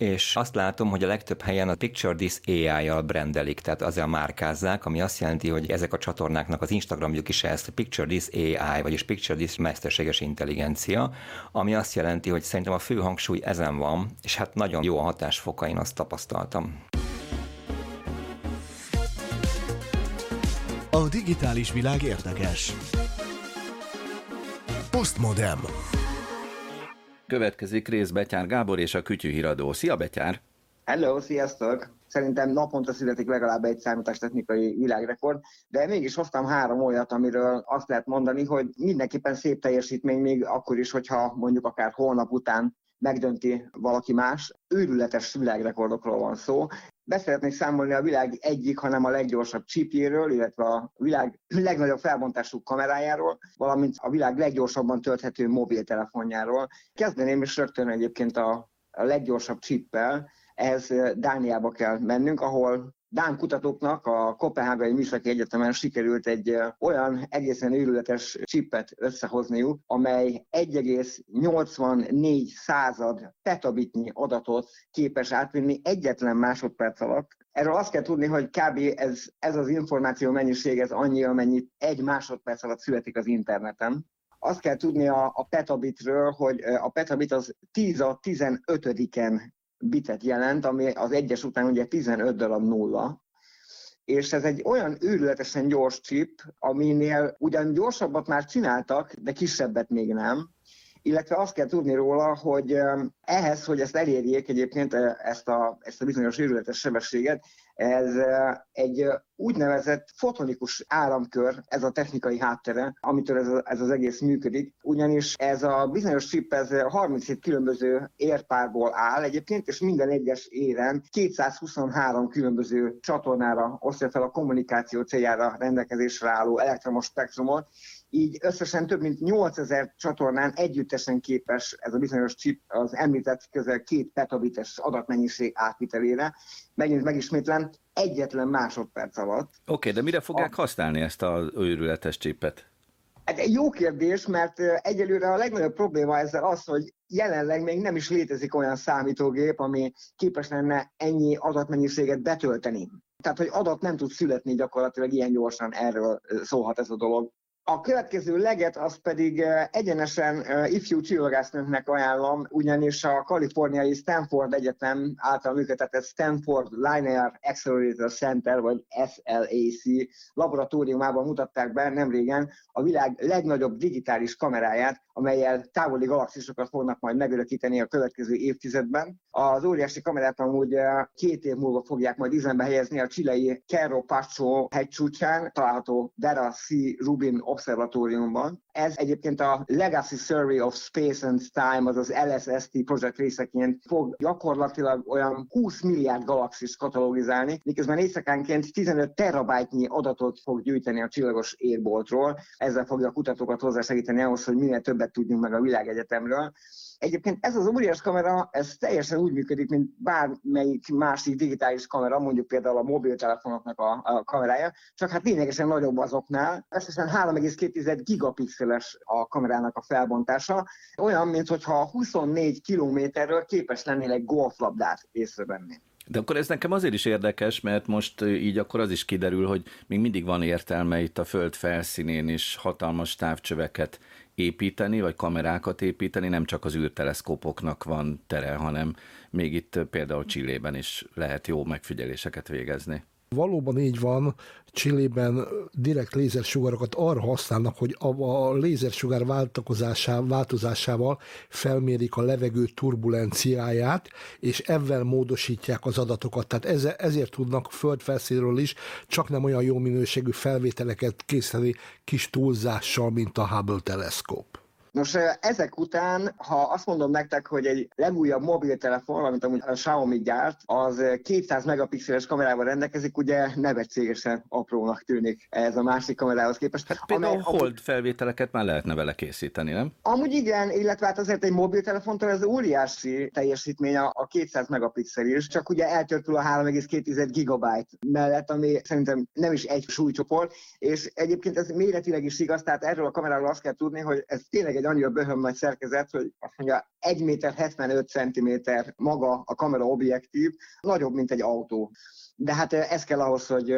és azt látom, hogy a legtöbb helyen a Picture This AI-jal brendelik, tehát azzal márkázzák, ami azt jelenti, hogy ezek a csatornáknak az Instagramjuk is ezt, a Picture This AI, vagyis Picture This mesterséges intelligencia, ami azt jelenti, hogy szerintem a fő hangsúly ezen van, és hát nagyon jó a hatásfoka, én azt tapasztaltam. A digitális világ érdekes. Postmodem. Következik rész Betyár Gábor és a Kütyű Szia Betyár! Hello, sziasztok! Szerintem naponta születik legalább egy számítástechnikai világrekord, de mégis hoztam három olyat, amiről azt lehet mondani, hogy mindenképpen szép teljesítmény még akkor is, hogyha mondjuk akár holnap után megdönti valaki más. Őrületes világrekordokról van szó. Beszeretnék számolni a világ egyik, hanem a leggyorsabb csipjéről, illetve a világ legnagyobb felbontású kamerájáról, valamint a világ leggyorsabban tölthető mobiltelefonjáról. Kezdeném is rögtön egyébként a, a leggyorsabb csippel, ehhez Dániába kell mennünk, ahol Dán kutatóknak a Kopenhágai Műszaki Egyetemen sikerült egy olyan egészen őrületes csippet összehozniuk, amely 1,84 század petabitnyi adatot képes átvinni egyetlen másodperc alatt, Erről azt kell tudni, hogy kb. ez, ez az információ mennyiség, ez annyi, amennyit egy másodperc alatt születik az interneten. Azt kell tudni a, a petabitről, hogy a petabit az 10 a 15-en bitet jelent, ami az egyes után ugye 15 darab nulla, és ez egy olyan őrületesen gyors chip, aminél ugyan gyorsabbat már csináltak, de kisebbet még nem, illetve azt kell tudni róla, hogy ehhez, hogy ezt elérjék egyébként ezt a, ezt a bizonyos őrületes sebességet, ez egy úgynevezett fotonikus áramkör, ez a technikai háttere, amitől ez, a, ez az egész működik, ugyanis ez a bizonyos chip ez 37 különböző érpárból áll egyébként, és minden egyes éren 223 különböző csatornára osztja fel a kommunikáció céljára rendelkezésre álló elektromos spektrumot, így összesen több mint 8000 csatornán együttesen képes ez a bizonyos chip az említett közel két petabites adatmennyiség átvitelére. Megint megismétlem, egyetlen másodperc alatt. Oké, okay, de mire fogják a... használni ezt az őrületes csipet? Hát egy jó kérdés, mert egyelőre a legnagyobb probléma ezzel az, hogy jelenleg még nem is létezik olyan számítógép, ami képes lenne ennyi adatmennyiséget betölteni. Tehát, hogy adat nem tud születni gyakorlatilag ilyen gyorsan, erről szólhat ez a dolog. A következő leget az pedig eh, egyenesen eh, ifjú csillagásznőknek ajánlom, ugyanis a kaliforniai Stanford Egyetem által működtetett Stanford Linear Accelerator Center, vagy SLAC laboratóriumában mutatták be nemrégen a világ legnagyobb digitális kameráját, amelyel távoli galaxisokat fognak majd megörökíteni a következő évtizedben. Az óriási kamerát amúgy eh, két év múlva fogják majd üzembe helyezni a csilei Cerro Pacho hegycsúcsán, található Dara C. Rubin Obszervatóriumban. Ez egyébként a Legacy Survey of Space and Time, azaz LSST projekt részeként fog gyakorlatilag olyan 20 milliárd galaxis katalogizálni, miközben éjszakánként 15 terabájtnyi adatot fog gyűjteni a csillagos égboltról. Ezzel fogja a kutatókat hozzásegíteni ahhoz, hogy minél többet tudjunk meg a világegyetemről. Egyébként ez az óriás kamera, ez teljesen úgy működik, mint bármelyik másik digitális kamera, mondjuk például a mobiltelefonoknak a, a kamerája, csak hát lényegesen nagyobb azoknál. Összesen 3,2 gigapixeles a kamerának a felbontása, olyan, mintha 24 kilométerről képes lennél egy golflabdát észrevenni. De akkor ez nekem azért is érdekes, mert most így akkor az is kiderül, hogy még mindig van értelme itt a föld felszínén is hatalmas távcsöveket építeni, vagy kamerákat építeni, nem csak az űrteleszkópoknak van tere, hanem még itt például Csillében is lehet jó megfigyeléseket végezni. Valóban így van, Csillében direkt lézersugarokat arra használnak, hogy a, lézersugár változásával, változásával felmérik a levegő turbulenciáját, és ezzel módosítják az adatokat. Tehát ezért tudnak földfelszínről is csak nem olyan jó minőségű felvételeket készíteni kis túlzással, mint a Hubble teleszkóp. Nos, ezek után, ha azt mondom nektek, hogy egy legújabb mobiltelefon, amit amúgy a Xiaomi gyárt, az 200 megapixeles kamerával rendelkezik, ugye nevetségesen aprónak tűnik ez a másik kamerához képest. Hát például amely, hold felvételeket már lehetne vele készíteni, nem? Amúgy igen, illetve hát azért egy mobiltelefontól ez óriási teljesítmény a 200 megapixel is, csak ugye eltörpül a 3,2 gigabyte mellett, ami szerintem nem is egy súlycsoport, és egyébként ez méretileg is igaz, tehát erről a kameráról azt kell tudni, hogy ez tényleg egy annyira böhöm nagy szerkezet, hogy azt mondja 1 méter 75 cm maga a kamera objektív, nagyobb, mint egy autó de hát ez kell ahhoz, hogy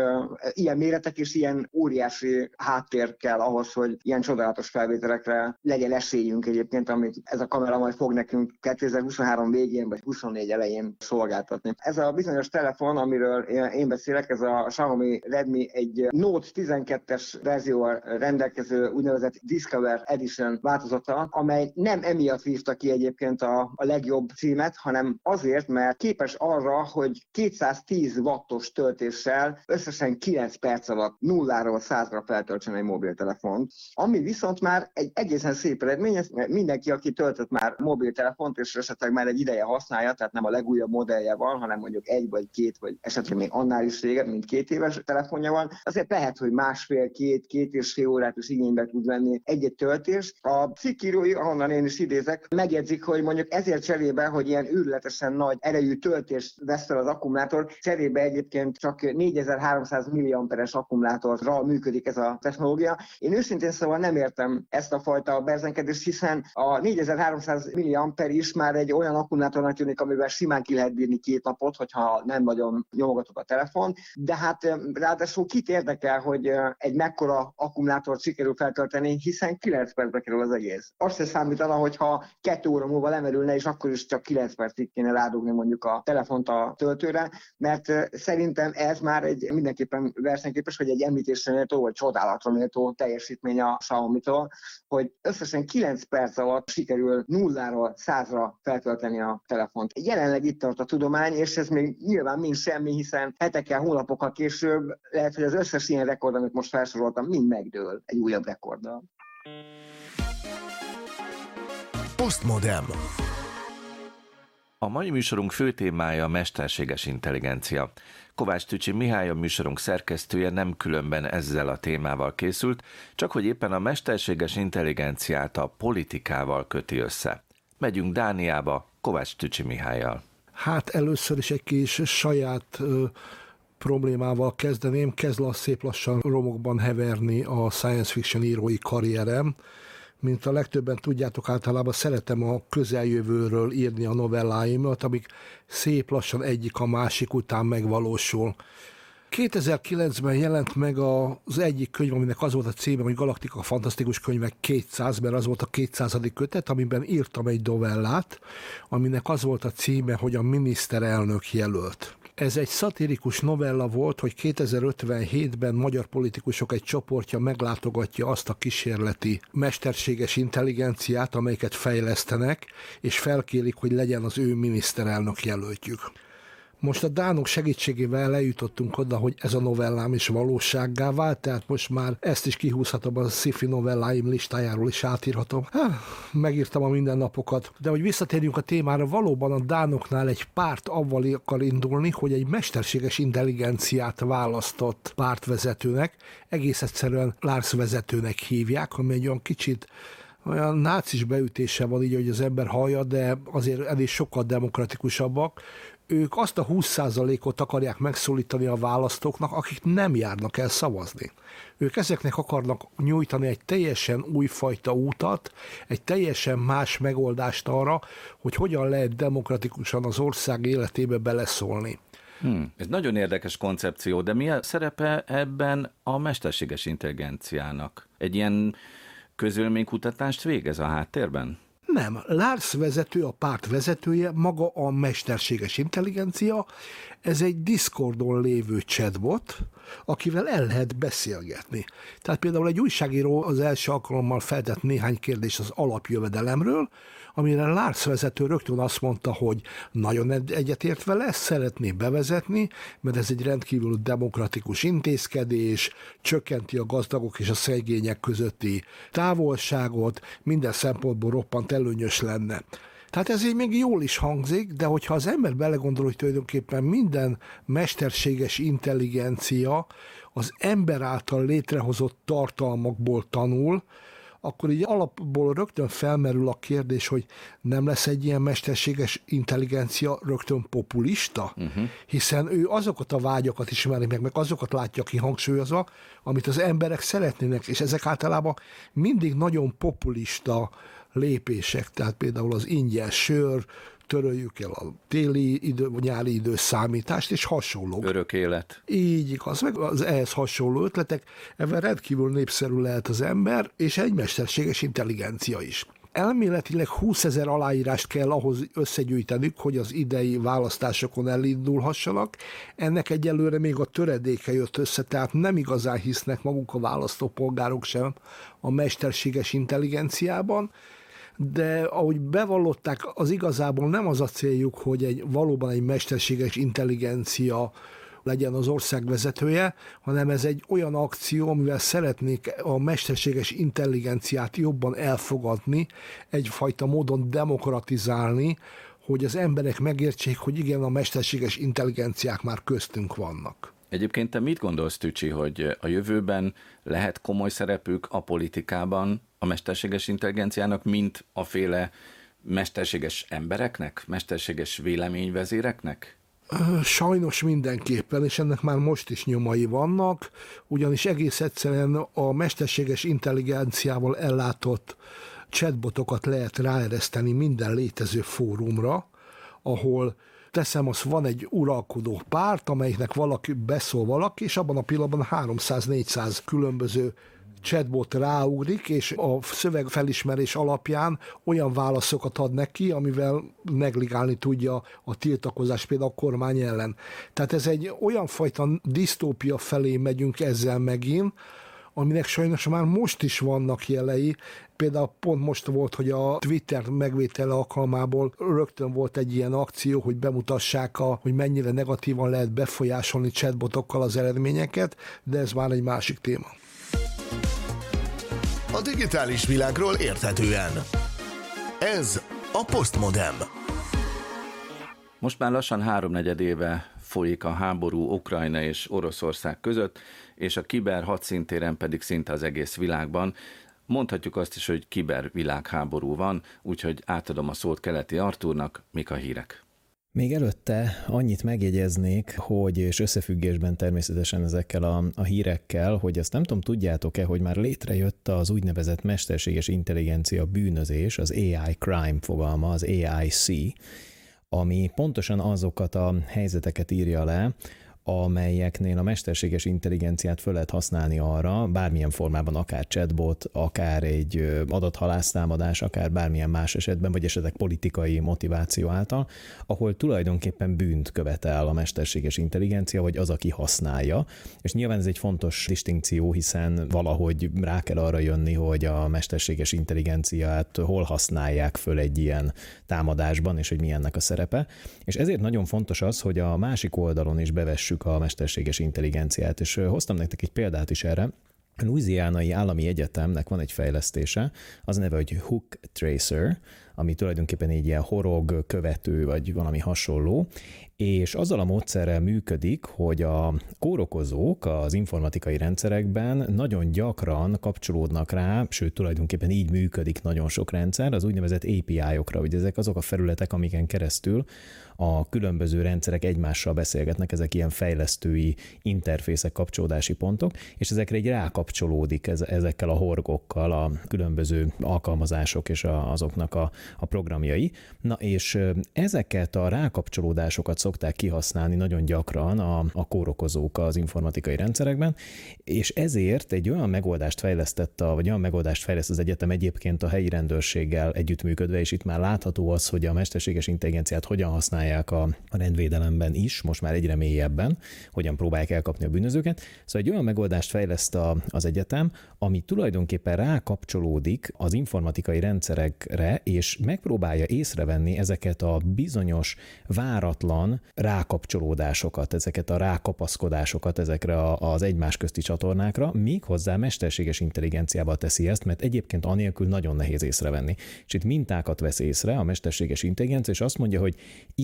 ilyen méretek és ilyen óriási háttér kell ahhoz, hogy ilyen csodálatos felvételekre legyen esélyünk egyébként, amit ez a kamera majd fog nekünk 2023 végén vagy 24 elején szolgáltatni. Ez a bizonyos telefon, amiről én beszélek, ez a Xiaomi Redmi egy Note 12-es verzióval rendelkező úgynevezett Discover Edition változata, amely nem emiatt vívta ki egyébként a, a legjobb címet, hanem azért, mert képes arra, hogy 210 watt wattos töltéssel összesen 9 perc alatt nulláról százra feltöltsen egy mobiltelefont. Ami viszont már egy egészen szép eredmény, mert mindenki, aki töltött már mobiltelefont, és esetleg már egy ideje használja, tehát nem a legújabb modellje van, hanem mondjuk egy vagy két, vagy esetleg még annál is régebb, mint két éves telefonja van, azért lehet, hogy másfél, két, és fél órát is igénybe tud venni egy-egy töltés. A cikkírói, ahonnan én is idézek, megjegyzik, hogy mondjuk ezért cserébe, hogy ilyen űrletesen nagy erejű töltést vesz fel az akkumulátor, cserébe egyébként csak 4300 milliamperes akkumulátorra működik ez a technológia. Én őszintén szóval nem értem ezt a fajta berzenkedést, hiszen a 4300 milliamper is már egy olyan akkumulátornak tűnik, amivel simán ki lehet bírni két napot, hogyha nem nagyon nyomogatok a telefon, de hát ráadásul kit érdekel, hogy egy mekkora akkumulátort sikerül feltölteni, hiszen 9 percbe kerül az egész. Azt se számítana, hogyha kettő óra múlva lemerülne, és akkor is csak 9 percig kéne rádugni mondjuk a telefont a töltőre, mert szerintem ez már egy mindenképpen versenyképes, hogy egy említésre méltó, vagy csodálatra méltó teljesítmény a Xiaomi-tól, hogy összesen 9 perc alatt sikerül nulláról százra feltölteni a telefont. Jelenleg itt tart a tudomány, és ez még nyilván mind semmi, hiszen hetekkel, hónapokkal később lehet, hogy az összes ilyen rekord, amit most felsoroltam, mind megdől egy újabb rekorddal. Postmodem. A mai műsorunk fő témája a mesterséges intelligencia. Kovács Tücsi Mihály, a műsorunk szerkesztője nem különben ezzel a témával készült, csak hogy éppen a mesterséges intelligenciát a politikával köti össze. Megyünk Dániába, Kovács Tücsi Mihályjal. Hát először is egy kis saját ö, problémával kezdeném. Kezd a szép lassan romokban heverni a science fiction írói karrierem. Mint a legtöbben tudjátok, általában szeretem a közeljövőről írni a novelláimat, amik szép lassan egyik a másik után megvalósul. 2009-ben jelent meg az egyik könyv, aminek az volt a címe, hogy Galaktika Fantasztikus Könyvek 200, mert az volt a 200. kötet, amiben írtam egy novellát, aminek az volt a címe, hogy a miniszterelnök jelölt. Ez egy szatirikus novella volt, hogy 2057-ben magyar politikusok egy csoportja meglátogatja azt a kísérleti mesterséges intelligenciát, amelyeket fejlesztenek, és felkérik, hogy legyen az ő miniszterelnök jelöltjük. Most a Dánok segítségével eljutottunk oda, hogy ez a novellám is valósággá vált, tehát most már ezt is kihúzhatom a sci-fi novelláim listájáról is átírhatom. Há, megírtam a mindennapokat. De hogy visszatérjünk a témára, valóban a Dánoknál egy párt avval akar indulni, hogy egy mesterséges intelligenciát választott pártvezetőnek, egész egyszerűen Lars vezetőnek hívják, ami egy olyan kicsit olyan nácis beütése van így, hogy az ember hallja, de azért elég sokkal demokratikusabbak ők azt a 20%-ot akarják megszólítani a választóknak, akik nem járnak el szavazni. Ők ezeknek akarnak nyújtani egy teljesen újfajta útat, egy teljesen más megoldást arra, hogy hogyan lehet demokratikusan az ország életébe beleszólni. Hmm, ez nagyon érdekes koncepció, de mi a szerepe ebben a mesterséges intelligenciának? Egy ilyen közölménykutatást végez a háttérben? Nem, Lars vezető, a párt vezetője, maga a mesterséges intelligencia, ez egy Discordon lévő chatbot, akivel el lehet beszélgetni. Tehát például egy újságíró az első alkalommal feltett néhány kérdést az alapjövedelemről, amire Lars vezető rögtön azt mondta, hogy nagyon egyetért vele, ezt szeretné bevezetni, mert ez egy rendkívül demokratikus intézkedés, csökkenti a gazdagok és a szegények közötti távolságot, minden szempontból roppant előnyös lenne. Tehát ez így még jól is hangzik, de hogyha az ember belegondol, hogy tulajdonképpen minden mesterséges intelligencia az ember által létrehozott tartalmakból tanul, akkor így alapból rögtön felmerül a kérdés, hogy nem lesz egy ilyen mesterséges intelligencia rögtön populista, uh-huh. hiszen ő azokat a vágyakat ismeri meg, meg azokat látja ki hangsúlyozva, amit az emberek szeretnének, és ezek általában mindig nagyon populista lépések, tehát például az ingyen sör, töröljük el a téli idő, nyári időszámítást, és hasonló. Örök élet. Így igaz, meg az ehhez hasonló ötletek, ebben rendkívül népszerű lehet az ember, és egy mesterséges intelligencia is. Elméletileg 20 ezer aláírást kell ahhoz összegyűjtenük, hogy az idei választásokon elindulhassanak. Ennek egyelőre még a töredéke jött össze, tehát nem igazán hisznek maguk a választópolgárok sem a mesterséges intelligenciában de ahogy bevallották, az igazából nem az a céljuk, hogy egy valóban egy mesterséges intelligencia legyen az ország vezetője, hanem ez egy olyan akció, amivel szeretnék a mesterséges intelligenciát jobban elfogadni, egyfajta módon demokratizálni, hogy az emberek megértsék, hogy igen, a mesterséges intelligenciák már köztünk vannak. Egyébként te mit gondolsz, Tücsi, hogy a jövőben lehet komoly szerepük a politikában a mesterséges intelligenciának, mint a féle mesterséges embereknek, mesterséges véleményvezéreknek? Sajnos mindenképpen, és ennek már most is nyomai vannak, ugyanis egész egyszerűen a mesterséges intelligenciával ellátott chatbotokat lehet ráereszteni minden létező fórumra, ahol teszem, az van egy uralkodó párt, amelyiknek valaki beszól valaki, és abban a pillanatban 300-400 különböző chatbot ráugrik, és a szövegfelismerés alapján olyan válaszokat ad neki, amivel negligálni tudja a tiltakozás például a kormány ellen. Tehát ez egy olyan fajta disztópia felé megyünk ezzel megint, aminek sajnos már most is vannak jelei. Például pont most volt, hogy a Twitter megvétele alkalmából rögtön volt egy ilyen akció, hogy bemutassák, a, hogy mennyire negatívan lehet befolyásolni chatbotokkal az eredményeket, de ez már egy másik téma. A digitális világról érthetően. Ez a Postmodem. Most már lassan háromnegyed éve folyik a háború Ukrajna és Oroszország között, és a kiber hadszintéren pedig szinte az egész világban. Mondhatjuk azt is, hogy kiber világháború van, úgyhogy átadom a szót keleti Artúrnak, mik a hírek. Még előtte annyit megjegyeznék, hogy és összefüggésben természetesen ezekkel a, a hírekkel, hogy azt nem tudom, tudjátok-e, hogy már létrejött az úgynevezett mesterséges intelligencia bűnözés, az AI crime fogalma, az AIC, ami pontosan azokat a helyzeteket írja le, amelyeknél a mesterséges intelligenciát föl lehet használni arra, bármilyen formában, akár chatbot, akár egy adathalásztámadás, akár bármilyen más esetben, vagy esetleg politikai motiváció által, ahol tulajdonképpen bűnt követel a mesterséges intelligencia, vagy az, aki használja. És nyilván ez egy fontos distinkció, hiszen valahogy rá kell arra jönni, hogy a mesterséges intelligenciát hol használják föl egy ilyen támadásban, és hogy mi ennek a szerepe. És ezért nagyon fontos az, hogy a másik oldalon is bevessük keressük a mesterséges intelligenciát, és hoztam nektek egy példát is erre. A Louisianai Állami Egyetemnek van egy fejlesztése, az neve, hogy Hook Tracer, ami tulajdonképpen egy ilyen horog követő, vagy valami hasonló, és azzal a módszerrel működik, hogy a kórokozók az informatikai rendszerekben nagyon gyakran kapcsolódnak rá, sőt tulajdonképpen így működik nagyon sok rendszer, az úgynevezett API-okra, hogy ezek azok a felületek, amiken keresztül a különböző rendszerek egymással beszélgetnek, ezek ilyen fejlesztői interfészek, kapcsolódási pontok, és ezekre egy rákapcsolódik ez, ezekkel a horgokkal a különböző alkalmazások és azoknak a, a programjai. Na és ezeket a rákapcsolódásokat szokták kihasználni nagyon gyakran a, a kórokozók az informatikai rendszerekben, és ezért egy olyan megoldást fejlesztett, a, vagy olyan megoldást fejleszt az egyetem egyébként a helyi rendőrséggel együttműködve, és itt már látható az, hogy a mesterséges intelligenciát hogyan használják a, a rendvédelemben is, most már egyre mélyebben, hogyan próbálják elkapni a bűnözőket. Szóval egy olyan megoldást fejleszt a, az egyetem, ami tulajdonképpen rákapcsolódik az informatikai rendszerekre, és megpróbálja észrevenni ezeket a bizonyos váratlan rákapcsolódásokat, ezeket a rákapaszkodásokat ezekre az egymás közti csatornákra, még hozzá mesterséges intelligenciával teszi ezt, mert egyébként anélkül nagyon nehéz észrevenni. És itt mintákat vesz észre a mesterséges intelligencia, és azt mondja, hogy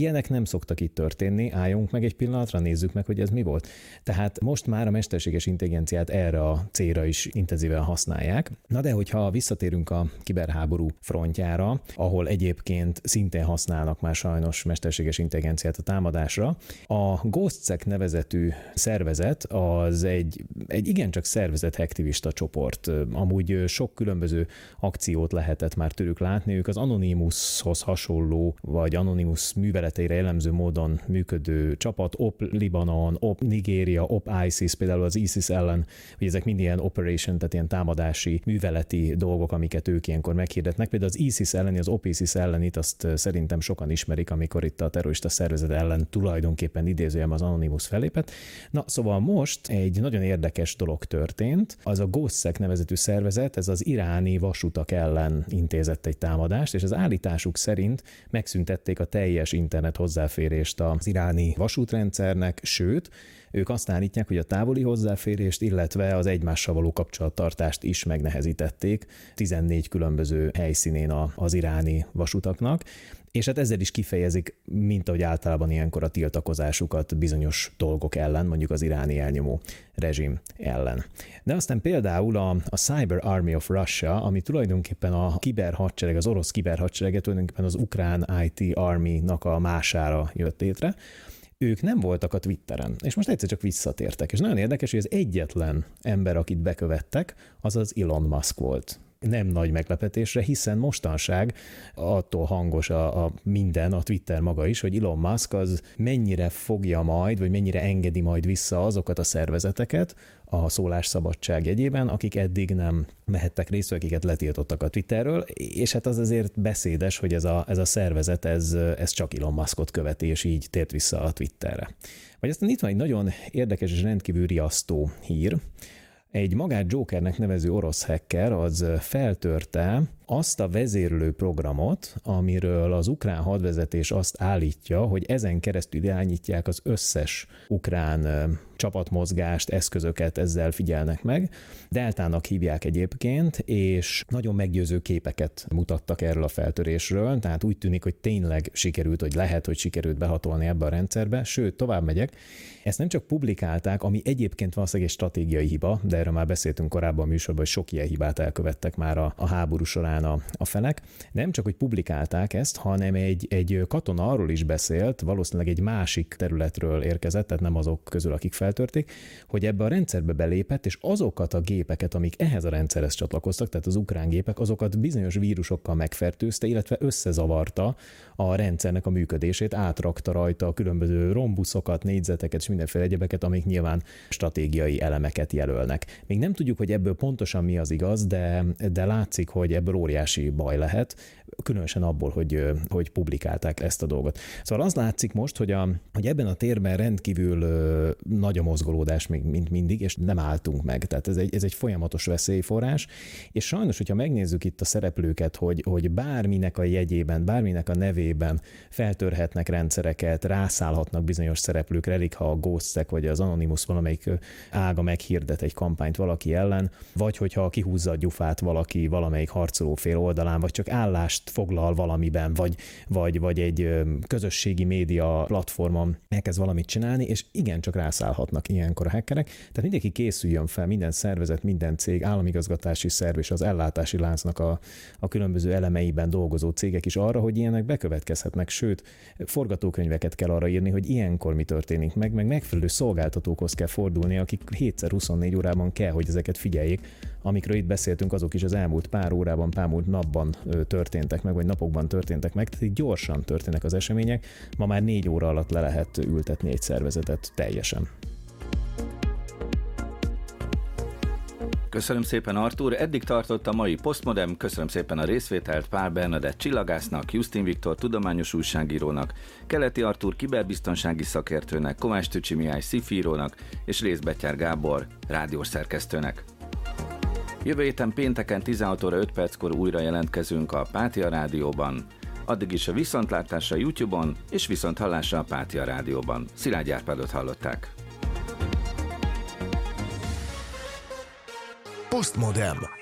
ilyenek nem szoktak itt történni, álljunk meg egy pillanatra, nézzük meg, hogy ez mi volt. Tehát most már a mesterséges intelligenciát erre a célra is intenzíven használják. Na de hogyha visszatérünk a kiberháború frontjára, ahol egyébként szintén használnak már sajnos mesterséges intelligenciát a támadásra, a GhostSec nevezetű szervezet az egy, egy igencsak szervezett aktivista csoport. Amúgy sok különböző akciót lehetett már tőlük látni, ők az Anonymoushoz hasonló, vagy Anonymous műveleteire jellemző módon működő csapat, OP Libanon, OP Nigéria, OP ISIS, például az ISIS ellen, hogy ezek mind ilyen operation, tehát ilyen támadási, műveleti dolgok, amiket ők ilyenkor meghirdetnek. Például az ISIS elleni, az OP ISIS ellenit azt szerintem sokan ismerik, amikor itt a terrorista szervezet ellen tulajdonképpen idézőjem az Anonymous felépet. Na, szóval most egy nagyon érdekes dolog történt. Az a GOSZEK nevezetű szervezet, ez az iráni vasutak ellen intézett egy támadást, és az állításuk szerint megszüntették a teljes internet hozzáférést az iráni vasútrendszernek, sőt, Ők azt állítják, hogy a távoli hozzáférést, illetve az egymással való kapcsolattartást is megnehezítették 14 különböző helyszínén az iráni vasutaknak, és hát ezzel is kifejezik, mint ahogy általában ilyenkor a tiltakozásukat bizonyos dolgok ellen, mondjuk az iráni elnyomó rezsim ellen. De aztán például a, a Cyber Army of Russia, ami tulajdonképpen a kiberhadsereg, az orosz kiberhadsereg tulajdonképpen az ukrán IT Army-nak a mására jött létre, ők nem voltak a Twitteren, és most egyszer csak visszatértek. És nagyon érdekes, hogy az egyetlen ember, akit bekövettek, az az Elon Musk volt nem nagy meglepetésre, hiszen mostanság attól hangos a, a minden, a Twitter maga is, hogy Elon Musk az mennyire fogja majd, vagy mennyire engedi majd vissza azokat a szervezeteket a szólásszabadság jegyében, akik eddig nem mehettek részt, akiket letiltottak a Twitterről, és hát az azért beszédes, hogy ez a, ez a szervezet, ez, ez csak Elon Muskot követi, és így tért vissza a Twitterre. Vagy aztán itt van egy nagyon érdekes és rendkívül riasztó hír, egy magát Jokernek nevező orosz hacker az feltörte azt a vezérlő programot, amiről az ukrán hadvezetés azt állítja, hogy ezen keresztül irányítják az összes ukrán csapatmozgást, eszközöket ezzel figyelnek meg. Deltának hívják egyébként, és nagyon meggyőző képeket mutattak erről a feltörésről, tehát úgy tűnik, hogy tényleg sikerült, hogy lehet, hogy sikerült behatolni ebbe a rendszerbe, sőt, tovább megyek, ezt nem csak publikálták, ami egyébként valószínűleg egy stratégiai hiba, de erről már beszéltünk korábban a műsorban, hogy sok ilyen hibát elkövettek már a, a háború során a, a felek. Nem csak, hogy publikálták ezt, hanem egy, egy katona arról is beszélt, valószínűleg egy másik területről érkezett, tehát nem azok közül, akik feltörték, hogy ebbe a rendszerbe belépett, és azokat a gépeket, amik ehhez a rendszerhez csatlakoztak, tehát az ukrán gépek, azokat bizonyos vírusokkal megfertőzte, illetve összezavarta a rendszernek a működését, átrakta rajta a különböző rombuszokat, négyzeteket és mindenféle egyebeket, amik nyilván stratégiai elemeket jelölnek. Még nem tudjuk, hogy ebből pontosan mi az igaz, de, de látszik, hogy ebből óriási baj lehet, különösen abból, hogy, hogy publikálták ezt a dolgot. Szóval az látszik most, hogy, a, hogy ebben a térben rendkívül nagy a mozgolódás, még mint mindig, és nem álltunk meg. Tehát ez egy, ez egy folyamatos veszélyforrás, és sajnos, hogyha megnézzük itt a szereplőket, hogy, hogy bárminek a jegyében, bárminek a nevében feltörhetnek rendszereket, rászállhatnak bizonyos szereplőkre, elég ha a Ghostek vagy az Anonymous valamelyik ága meghirdet egy kampányt valaki ellen, vagy hogyha kihúzza a gyufát valaki valamelyik harcoló fél oldalán, vagy csak állást foglal valamiben, vagy, vagy, vagy egy közösségi média platformon elkezd valamit csinálni, és igen, csak rászállhatnak ilyenkor a hackerek. Tehát mindenki készüljön fel, minden szervezet, minden cég, államigazgatási szerv és az ellátási láncnak a, a különböző elemeiben dolgozó cégek is arra, hogy ilyenek bekövetkezhetnek, sőt, forgatókönyveket kell arra írni, hogy ilyenkor mi történik meg, meg megfelelő szolgáltatókhoz kell fordulni, akik 7x24 órában kell, hogy ezeket figyeljék. Amikről itt beszéltünk, azok is az elmúlt pár órában, pár múlt napban történtek meg, vagy napokban történtek meg, tehát gyorsan történnek az események. Ma már négy óra alatt le lehet ültetni egy szervezetet teljesen. Köszönöm szépen Artur, eddig tartott a mai Postmodem, köszönöm szépen a részvételt Pál Bernadett csillagásznak, Justin Viktor tudományos újságírónak, Keleti Artur kiberbiztonsági szakértőnek, Kovács Tücsi Mihály szifírónak és Részbetyár Gábor rádiós szerkesztőnek. Jövő héten pénteken 16 óra 5 perckor újra jelentkezünk a Pátia Rádióban. Addig is a viszontlátásra YouTube-on és viszonthallásra a Pátia Rádióban. Szilágy Árpádot hallották. Postmodem.